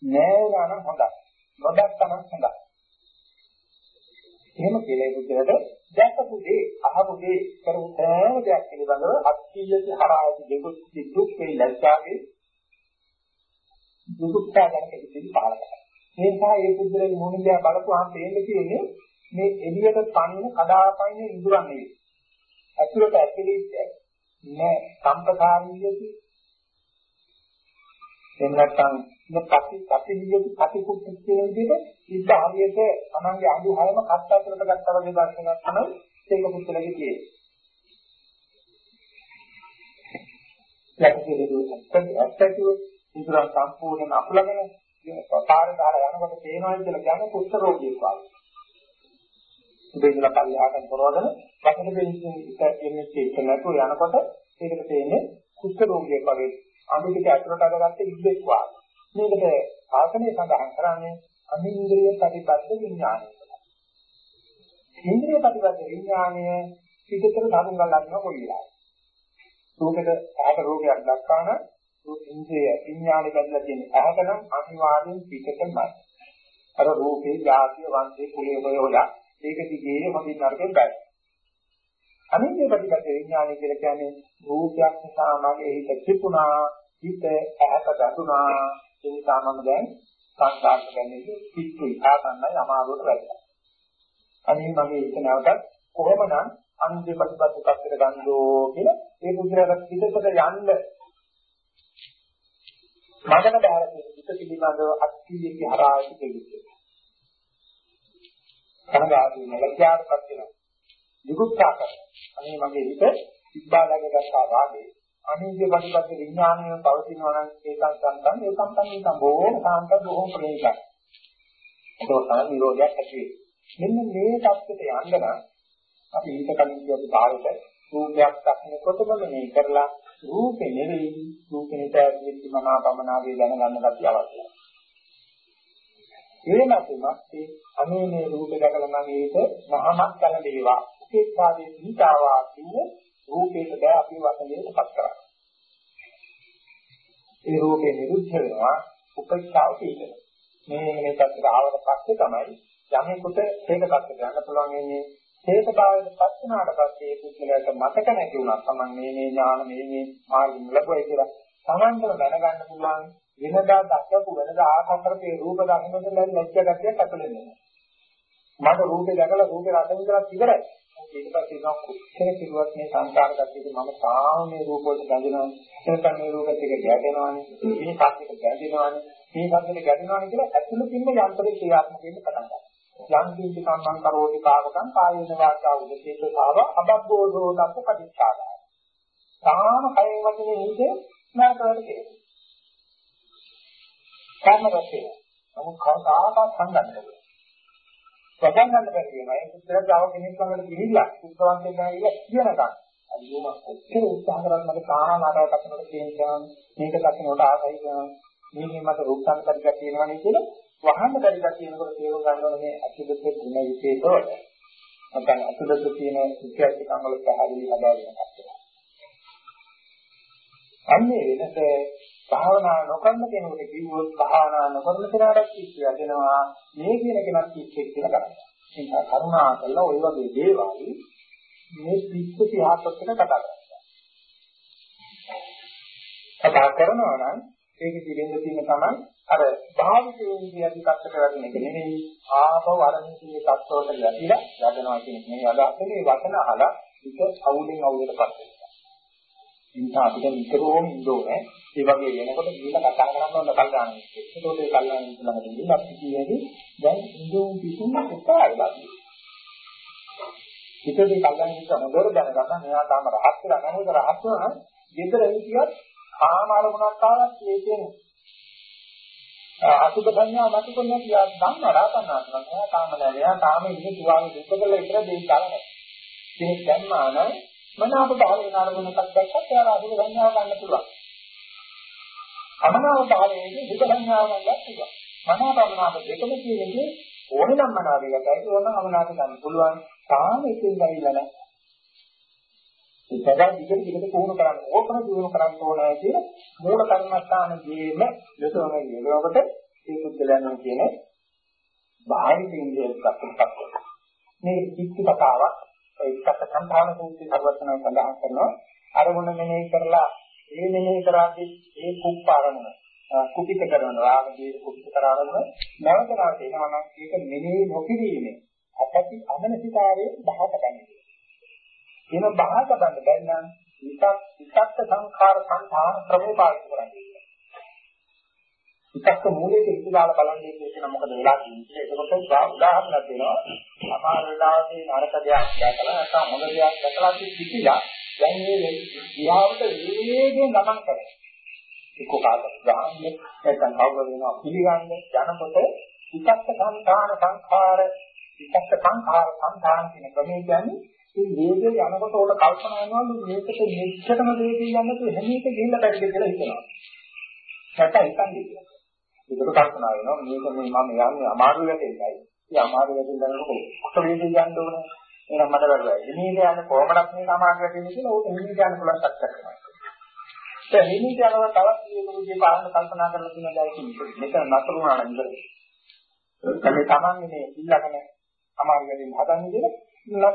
Speaker 3: නෑ නම් හොඳයි. නොදක්කම හොඳයි. එහෙම කියලා ඒ පුද්ගලයාට දැකපු දේ අහපු දේ කරපු සෑම දෙයක් පිළිබඳව අත්‍යීයති හරායති දෙකුත් දුක් වේ ලැජ්ජාවේ දුක්ඛා ගැන කිසි පාලකයක්. ඒ නිසා ඒ පුද්ගලයාගේ මොනින් දිහා බලපුවාම තේින්න තියෙන්නේ මේ එළියට පන්න කඩාපයින් ඉඳුරන් නෙවෙයි. ඇතුළට ඇතුළේ නෑ සම්පකාරීයති. එහෙම නැත්නම් මේ පටි පටිලියති පටිකුත් කියන විදිහට ඉස්ස හරියට තමන්ගේ අඳු හැම කත් අතරට ගත්තා වගේ දර්ශනයක් තමයි ඒක පුද්ගලගේ තියෙන්නේ. ලැබෙන්නේ දුක ඇත්තටම ඉදරන් සම්පූර්ණ අකුලගෙන පාරේ දාලා යනකොට තේනවා කියලා කියන්නේ කුෂ්ඨ රෝගියෙක් වගේ. ඉතින් පල්ලෙහාට පොරවදන වචන දෙකකින් එක එන්නේ ඒක නැතුව යනකොට ඒකට තේන්නේ කුෂ්ඨ රෝගියෙක් වගේ අඳු ටික ඇතුළට අදගත්තේ ඉද්දෙක් වගේ. මේකට ආසනේ සඳහන් කරන්නේ අනින්ද්‍රිය ප්‍රතිපද විඥානය. ඉන්ද්‍රිය ප්‍රතිපද විඥානය පිටතට සාධුන් ගන්නවා කොයි වෙලාවද? රෝගයක ආත රෝගයක් දක්වන ඉන්ද්‍රිය විඥානය බැලලා තියෙන ඇහැටනම් අනිවාර්යෙන් පිටතමයි. අර රූපේ ජාතිය වංශේ කුලයේ ඔය හොලා ඒක දිගේ හොඳින් නරකෙන් බැහැ. අනිත්‍ය ප්‍රතිපද විඥානය කියලා කියන්නේ රූපයක් නිසා මගේ හිත කිපුණා, හිත ඇහැට ගැටුණා, ඒ නිසා මම දැන් සංකාරක ගැන්නේ පිටුයි ආසන්නයි අමාරුවට වැටෙනවා. අනේ මගේ හිත නැවතත් කොහොමනම් අනිත්‍ය ප්‍රතිපද පැත්තට ගන්නදෝ කියලා ඒ පුද්ගලයාට පිටතට යන්න මගන බාර පිට පිළිබඳව අත්‍යීයක හරායි දෙවිද. කනගාටු නැලජාටපත් වෙනවා. විකුත්තා කරනවා. අනේ මගේ හිත ඉබ්බාලගේ ගත්තා වාගේ අනිත්‍ය ප්‍රතිපද විඥානය පවතිනවා නම් ඒකන් සම්පන්න ඒකම් තමයි බොහෝම සාන්ත බොහෝම ප්‍රේමයි. ඒක තමයි නිරෝධයක් ඇති වෙන්නේ. මෙන්න මේ தත්ත්වයට යන්න නම් අපි ඊට කලින් කියපු භාවිත රූපයක් දක්නකොටම මේ කරලා රූපේ නෙවෙයි රූපේට ඇතුළත් මනාපමනාවේ දැනගන්න ගැතිය අවශ්‍යයි. ඒ නැතුමත් ඒ අනේ මේ රූපේ දැකලා නම් ඒක මහමත් කල දේවා. උපේක්ෂාවේ දීතාවා කියන්නේ රූපේට බෑ අපි වශයෙන්පත් කරා. ඒ රූපේ නිරුද්ධ වෙනවා උපේක්ෂාව තියෙනවා. මේ මේ පැත්තට ආවට පස්සේ තමයි යමෙකුට ඒක පැත්තට යන්න පුළුවන් වෙන්නේ ඒක භාවයට පත් වුණාට පස්සේ ඒ පුද්ගලයාට මතක නැති වුණා. තමන් මේ මේ ඥාන මේ මේ මාර්ග ලැබුවයි කියලා. තමන්ටම දැනගන්න පුළුවන් වෙනදා දක්වපු වෙනදා ආකාරයේ රූප දකින්නට ලැබෙන ලැජ්ජා ගැටියක් ඇතුළේ නෑ මට රූපේ දැකලා රූපේ රස විඳලා ඉවරයි. ඊට පස්සේ නෝ කොච්චර කිව්වත් මේ සංකාර ගැටියද මම තාම මේ රූප වලට බැඳෙනවා නැත්නම් මේ රූපෙත් එක ගැටෙනවානේ. මේ සත්‍යෙට ගැටෙනවානේ. මේ සත්‍යෙට ගැටෙනවානේ කියලා ඇතුළතින්ම යන්ත්‍රේ ක්‍රියාත්මක වෙන්න පටන් ගන්නවා. යම් කිසි කම්මං කරෝටි පාවකම් කායේන වාචා උදේශේතාව අබබ්බෝධෝ තත්ත පටිච්චාදාය. තාම කයෙන් වචනේ නිදේ නරකවල කෙරේ. කර්ම රැකේ. නමුත් කවදාකවත් සංගන්න බැහැ. වචන් ගන්න බැරි වෙනවා. ඒ පුත්‍රයව කෙනෙක් ළඟට ගිහිල්ලා උත්සවන්තේ ගාවිලා කියනකම් අයියෝ මම කොච්චර උත්සාහ කරත් මට තාම ආකාරයක් අතනට තේරෙනවා. මේක දකින්නට ආසයි කරනවා. මේකෙන් මට රූපසං කරියක් තියෙනවනේ කියලා වහන්න බැරි ගැටියනකොට තේරුම් ගන්න ඕනේ මේ අසුබතේ ගුණ විශේෂවල. නැත්නම් අසුබතේ තියෙන විශේෂකම් වල පැහැදිලි හදා වෙන කච්චය. අන්නේ වෙනස භාවනා නොකරන කෙනෙකුට කිව්වොත් භාවනා නොකරන කෙනාට කිසි යදෙනවා මේ කියන කෙනත් කිච්චෙක් කියලා කරන්නේ. ඒ නිසා කරුණා කළා ওই වගේ දේවල් මේ පිස්සු තියාපත්තට කතා කරනවා. කතා කරනවා නම් ඒක පිළිෙන්න තියෙන තමයි අර භාවිතයේ ඉන්දියාවේ කටට වැටෙන එක නෙමෙයි ආපව අරණියේ තත්ත්වයට ගැටිලා යදනවා කියන මේ අදහසේ වචන අහලා ඒක අවුලෙන් අවුලටපත් වෙනවා. ඉන්සා අපිට විතරෝම ඉන්නෝනේ ඒ වගේ වෙනකොට මේක කතා කරන්න ඕන කල්ලානේ. ඒකෝට ඒ කල්ලානේ ළඟට ගිහින් අපි කියන්නේ දැන් ඉඳුම් පිසුම් උපාරලා. ඉතින් කල්ලානේ කිව්ව හොඳට දැනගන්න මෙයා තාම රහත් කියලා නමුත් රහත් වුණා ගෙදර හිටියත් කාම අරමුණක් ආවත් ඒකෙන් අසුබ සංඥා මත කොන්නේ කියා ධම්මරා කරනවා. එයා තාම නෑ. එයා තාම ඉන්නේ තුවාගේ දුක කරලා ඉතර දෙයි කාලේ. කෙනෙක් දැම්මාන මනාප බහල වෙන අරමුණක් දැක්කත් එයා අසුබ සංඥාව ගන්න පුළුවන්. අමනාප බහලේදී දුක සංඥාව ගන්නත් පුළුවන්. මනාපමනාප දෙකම කියන්නේ ඕනේ නම් මනාප එකයි ඕනම අමනාප ගන්න පුළුවන්. තාම එකෙන් ගිහිල්ලා නෑ. ඒකෙන් දිගට දිගට පුහුණු කරන්න ඕකම දිනු කරන්න ඕනේ කියන මූල කර්මස්ථානයේම යොදවන යනකොට ඒ පුද්ගලයන් කියන බාහිර ඉන්ද්‍රියක් අපිටපත් මේ කිච්චි කතාවක් ඒකත් සම්භාවන සූත්‍රය සර්වඥයන් සඳහන් කරනවා අරමුණ මෙනෙහි කරලා ඒ මෙනෙහි කරාදී ඒ කුප්පාරමුණ කුපිත කරන රාගයේ කුපිත කරවන නැවත නැවත එනවා නම් ඒක මෙනෙහි නොකිරීමේ අපටි අමනසිකාරයේ බහත ගන්නේ. එන බහත ගන්න බැරි නම් විතක් විතක්ක සංඛාර සංඛාර ක්‍රමෝ පාවිච්චි කරන්නේ. විතක්ක මූලයේ ඉස්සලාල බලන්නේ කියන මොකද වෙලා තියෙන්නේ. ඒකකොට උදාහරණයක් දෙනවා. සමහර වෙලාවට නරක දෙයක් දැකලා නැත්නම් හොඳ දෙයක් දැකලා පිටිලා දැන් මේ විහාරට වේගෙන් ගමන් කරනවා. එක්ක කාටද ගහන්නේ නැත්නම් කවුරු වෙනවා පිළිගන්නේ යනකොට විතක්ක සංඛාර සංඛාර විතක්ක සංඛාර සංඛාර කියන ක්‍රමය කියන්නේ මේ වේගය යනකොට උඩ කල්පනා වෙනවලු මේකට මෙච්චරම වේගයෙන් යනකොට හැමීට ගිහිල්ලා බැරිද කියලා හිතනවා. සැට හිතන්නේ කියලා. ඒකට කල්පනා වෙනවා මේක මේ මම යන්නේ අමාරු වැඩේයි. ඒ අමාරු වැඩේ දැනනකොට කොට වේගයෙන් යන්න ඕනේ. එහෙනම් මට බැලුවා. ඉන්නේ යන්නේ කොහොමදක් මේ අමාරු වැඩේ කියලා ඕක හිමීට යන්න පුළුවන් සත්‍යක් තමයි. දැන් හිමීට යනවා තවත් මේකේ පාරන කල්පනා කරලා තියෙන දා කියන්නේ මෙතන නතර වුණා නම් ඉතින් මේ තමන්ගේ මේ ඉල්ලගෙන අමාරු වැඩේ හදන්නේ නතර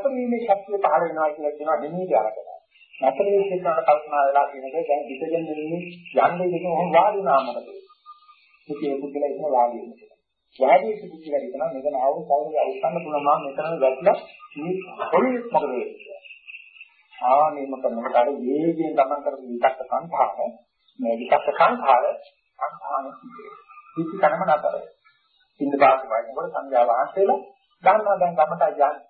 Speaker 3: වීමේ ශක්තිය පහළ වෙනවා කියලා කියනවා හිමීට යනකොට. නතර වීමේ කල්පනා වෙලා තියෙනකොට දැන් විසජන් දෙන්නේ යන්නේ දෙකම වහම වාඩි වුණාම මොකද? ඉතින් ඒක කියලා ඉතන වාඩි වෙනවා. වාඩි වෙච්ච කියලා හිතනවා මෙතන ආවොත් කවුරුද අවසන් පුළුවන් මම මෙතන වැටලා මේ පොළොවේ මොකද වෙන්නේ? ආනේම කරනකොට අර වේගයෙන් ගමන් කරපු විතක්ක සංඛාර මේ විතක්ක සංඛාර සංඛාන කිසි කනම නතරයි. ඉන්න පාස් වයින්කොට සංඥා වාසයලා ගන්නවා දැන් ගමට යන්නේ.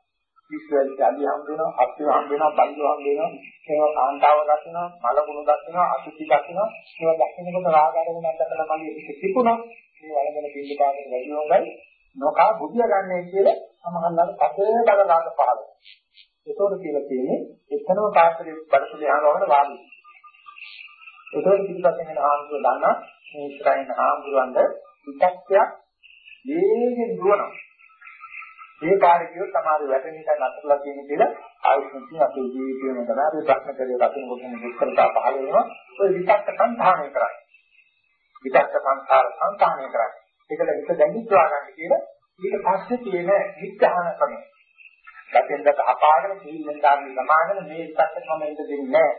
Speaker 3: විශ්වවිද්‍යාලය ඇදී හම් වෙනවා, අත්‍යව හම් වෙනවා, බල්ලෝ හම් වෙනවා, ඒවා කාන්තාව දකිනවා, මල කුණු දකිනවා, අසුචි දකිනවා, ඒවා දකිනකොට රාගාරම නැද්දකලා මගේ ඉති තිබුණා. මේ වළඳන පිළිබඳ පාඩේ වැඩි හොඳයි. නොකා බුදිය ගන්නයි කියලා සමහරවල් පසේ බල රාග පහළ. ඒතකොට කියලා තියෙන්නේ එතනම පාත්‍රයේ බඩසුලේ අහනවන වාදි. ඒතකොට පිටපස්සෙන් යන ආන්දුව දන්නා මේ ඉස්රායිල් ආන්දුවන්ද විතක්යක් වේගෙන් දුවනවා. ඒ කාර්යය සමාධි වැටෙන නිසා නතරලා තියෙන කියලා ආයුෂ්මතිය අපේ ජීවිතේම තමයි අපි ප්‍රශ්න කරේ රකින්න කොට දුක්ඛතා පහළ වෙනවා. ඔය විතක්ක සංධානය කරන්නේ. විතක්ක සංඛාර සංධානය කරන්නේ. ඒකල හිත දැඟිත්වා ගන්න කියලා ඊට පස්සේ තියෙන විඥාන ක්‍රමය. ගැටෙන්දට අපාගෙන සීලෙන් දාන්නේ සමානන මේ විතක්ක මම ඉඳ දෙන්නේ නැහැ.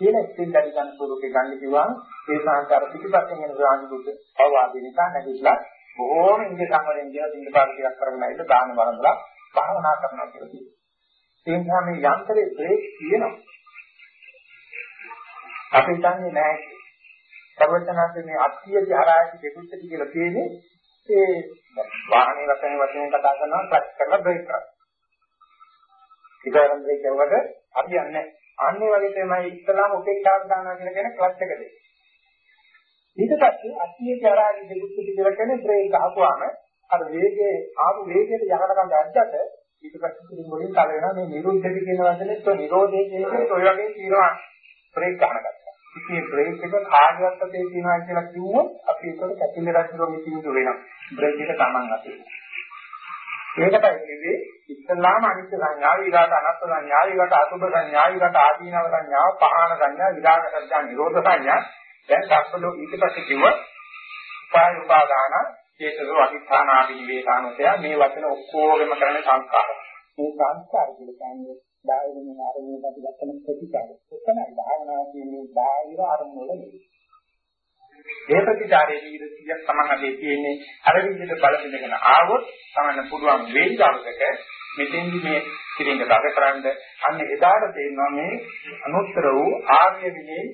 Speaker 3: කියන ස්ත්‍රින් දැරි ගන්න ස්වරූපේ ගන්න කිව්වම ඒ සංකාර පිටිපස්සෙන් එන ගානුදුත් අවවාදී නිසා නැගිටලා බොහෝම ඉන්දිය සංවරයෙන් කියන දින්න පාර ටිකක් කරගෙන ඇවිල්ලා දාන වරන්දලා භාවනා කරනවා කියලා කියනවා. ඒ නිසා මේ යන්ත්‍රයේ බ්‍රේක් තියෙනවා. අපි හිතන්නේ නැහැ. සර්වඥාන්සේ මේ අත්‍යය හරායති දෙකුත්ති කියලා කියන්නේ ඒ වාහනේ වශයෙන් වශයෙන් කතා කරනවා ක්ලච් කරලා බ්‍රේක් කරනවා. ඊගොල්ලන් බ්‍රේක් කරුවට හරියන්නේ නැහැ. අන්නේ වගේ තමයි ඉස්සලාම උපේක්ෂාව දානවා කියලා කියන ක්ලච් එක දෙන්නේ. ඊට පස්සේ අත්‍යය හරායති දෙකුත්ති කියලා කියන්නේ බ්‍රේක් ගහපුවාම අර වේගයේ ආපු වේගයට යහකට ගන්න ඇද්දට ඊට පස්සේ ඉතින් මොලින් කල වෙනවා මේ නිරුද්ධක කියන වචනේ તો නිරෝධය කියන එක ඔය වගේ කියනවා බ්‍රේක් ගන්නකට. ඉතින් බ්‍රේක් එක කාර්යවත් තේ කියනවා කියලා කිව්වොත් අපි ඒකට කැපිලි රැස්කරෝ මිසිඳු වෙනවා. බ්‍රේක් එක Taman අතේ. ඒකටයි කිව්වේ ඉස්ලාම අනිත්‍ය සංඥාව ඊගාට අනත්ත් සංඥාව ඊගාට අසුභ සංඥාව ඊගාට ආදීනව සංඥාව පහාන සංඥා විරාග සංඥා නිරෝධ සංඥා දැන් සක්වලෝ ඊට පස්සේ කිව්ව උපාය උපාදාන චේතසෝ අධිෂ්ඨාන ආදිවේදානෝතය මේ වචන ඔක්කොගෙම කරන සංස්කාර. මේ සංස්කාර කියන්නේ බාහිරින් අපි දක්වන ප්‍රතිචාරය. එතනයි භාවනා කියන්නේ බාහිර ආරම්භ වල නෙවෙයි. ඒ ප්‍රතිචාරයේ ඉරිසියක් තමන් අධේ තියෙන්නේ අර විදිහට බලපිටගෙන ආවොත් තමන්න පුළුවන් වෙයි දවසක මෙතෙන්දි මේ කිරින්ද බගකරන්න අන්න එදාට තේරෙනවා මේ අනුත්තර වූ ආර්ය විනේ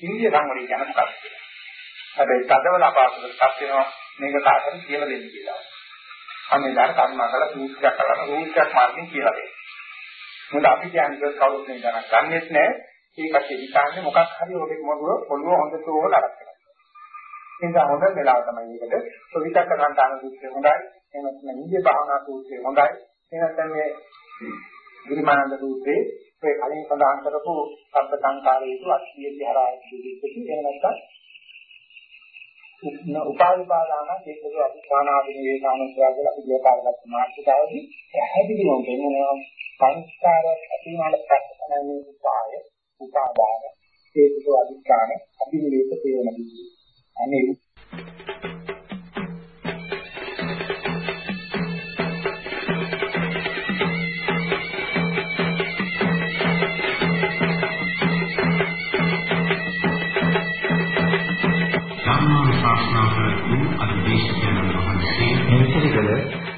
Speaker 3: ඉන්දිය සංවරය ගැන මොකක්ද කියලා. හැබැයි තදවල අපහසුතාවක් වෙනවා මේක කාටද කියලා දෙන්න කියලා. අන්න එදාට කර්මා කරලා සූත්‍රයක් කරලා රූපයක් මාර්ගෙන් කියලා දෙන්න. මොකද අපි කියන්නේ කවුරුත් මේ ගණන් ගන්නෙත් නැහැ. ඒකට හිතන්නේ මොකක් හරි ඔබේ මොළුව ඔළුව හොඳට ඕන අරක් කරනවා. ඒ නිසා හොඳ වෙලාව තමයි මේකට. ඔය විතක්ක සංතාන සූත්‍රය හොඳයි. එහෙනම් මේ නිදි භාවනා සූත්‍රය හොඳයි. එහෙනම් මේ ගිරිමානන්ද සූත්‍රයේ ඔය කලින් සඳහන් කරපු සබ්බ සංකාරයේතු අක්ෂිය විහාරාදී දෙකේ එහෙම නැත්නම් උපාවිපාදාන ඒකද අභිස්ථානාදී වේදානුස්සය කියලා අපි කියපාරගත්ත මාර්ගයේදී පැහැදිලිවම වෙනවා සංස්කාර ඇතිවන ප්‍රශ්නනේ උපාය උපාදාන ඒකද අභිස්ථාන අභිනිවේෂ තේරෙනවා අනේ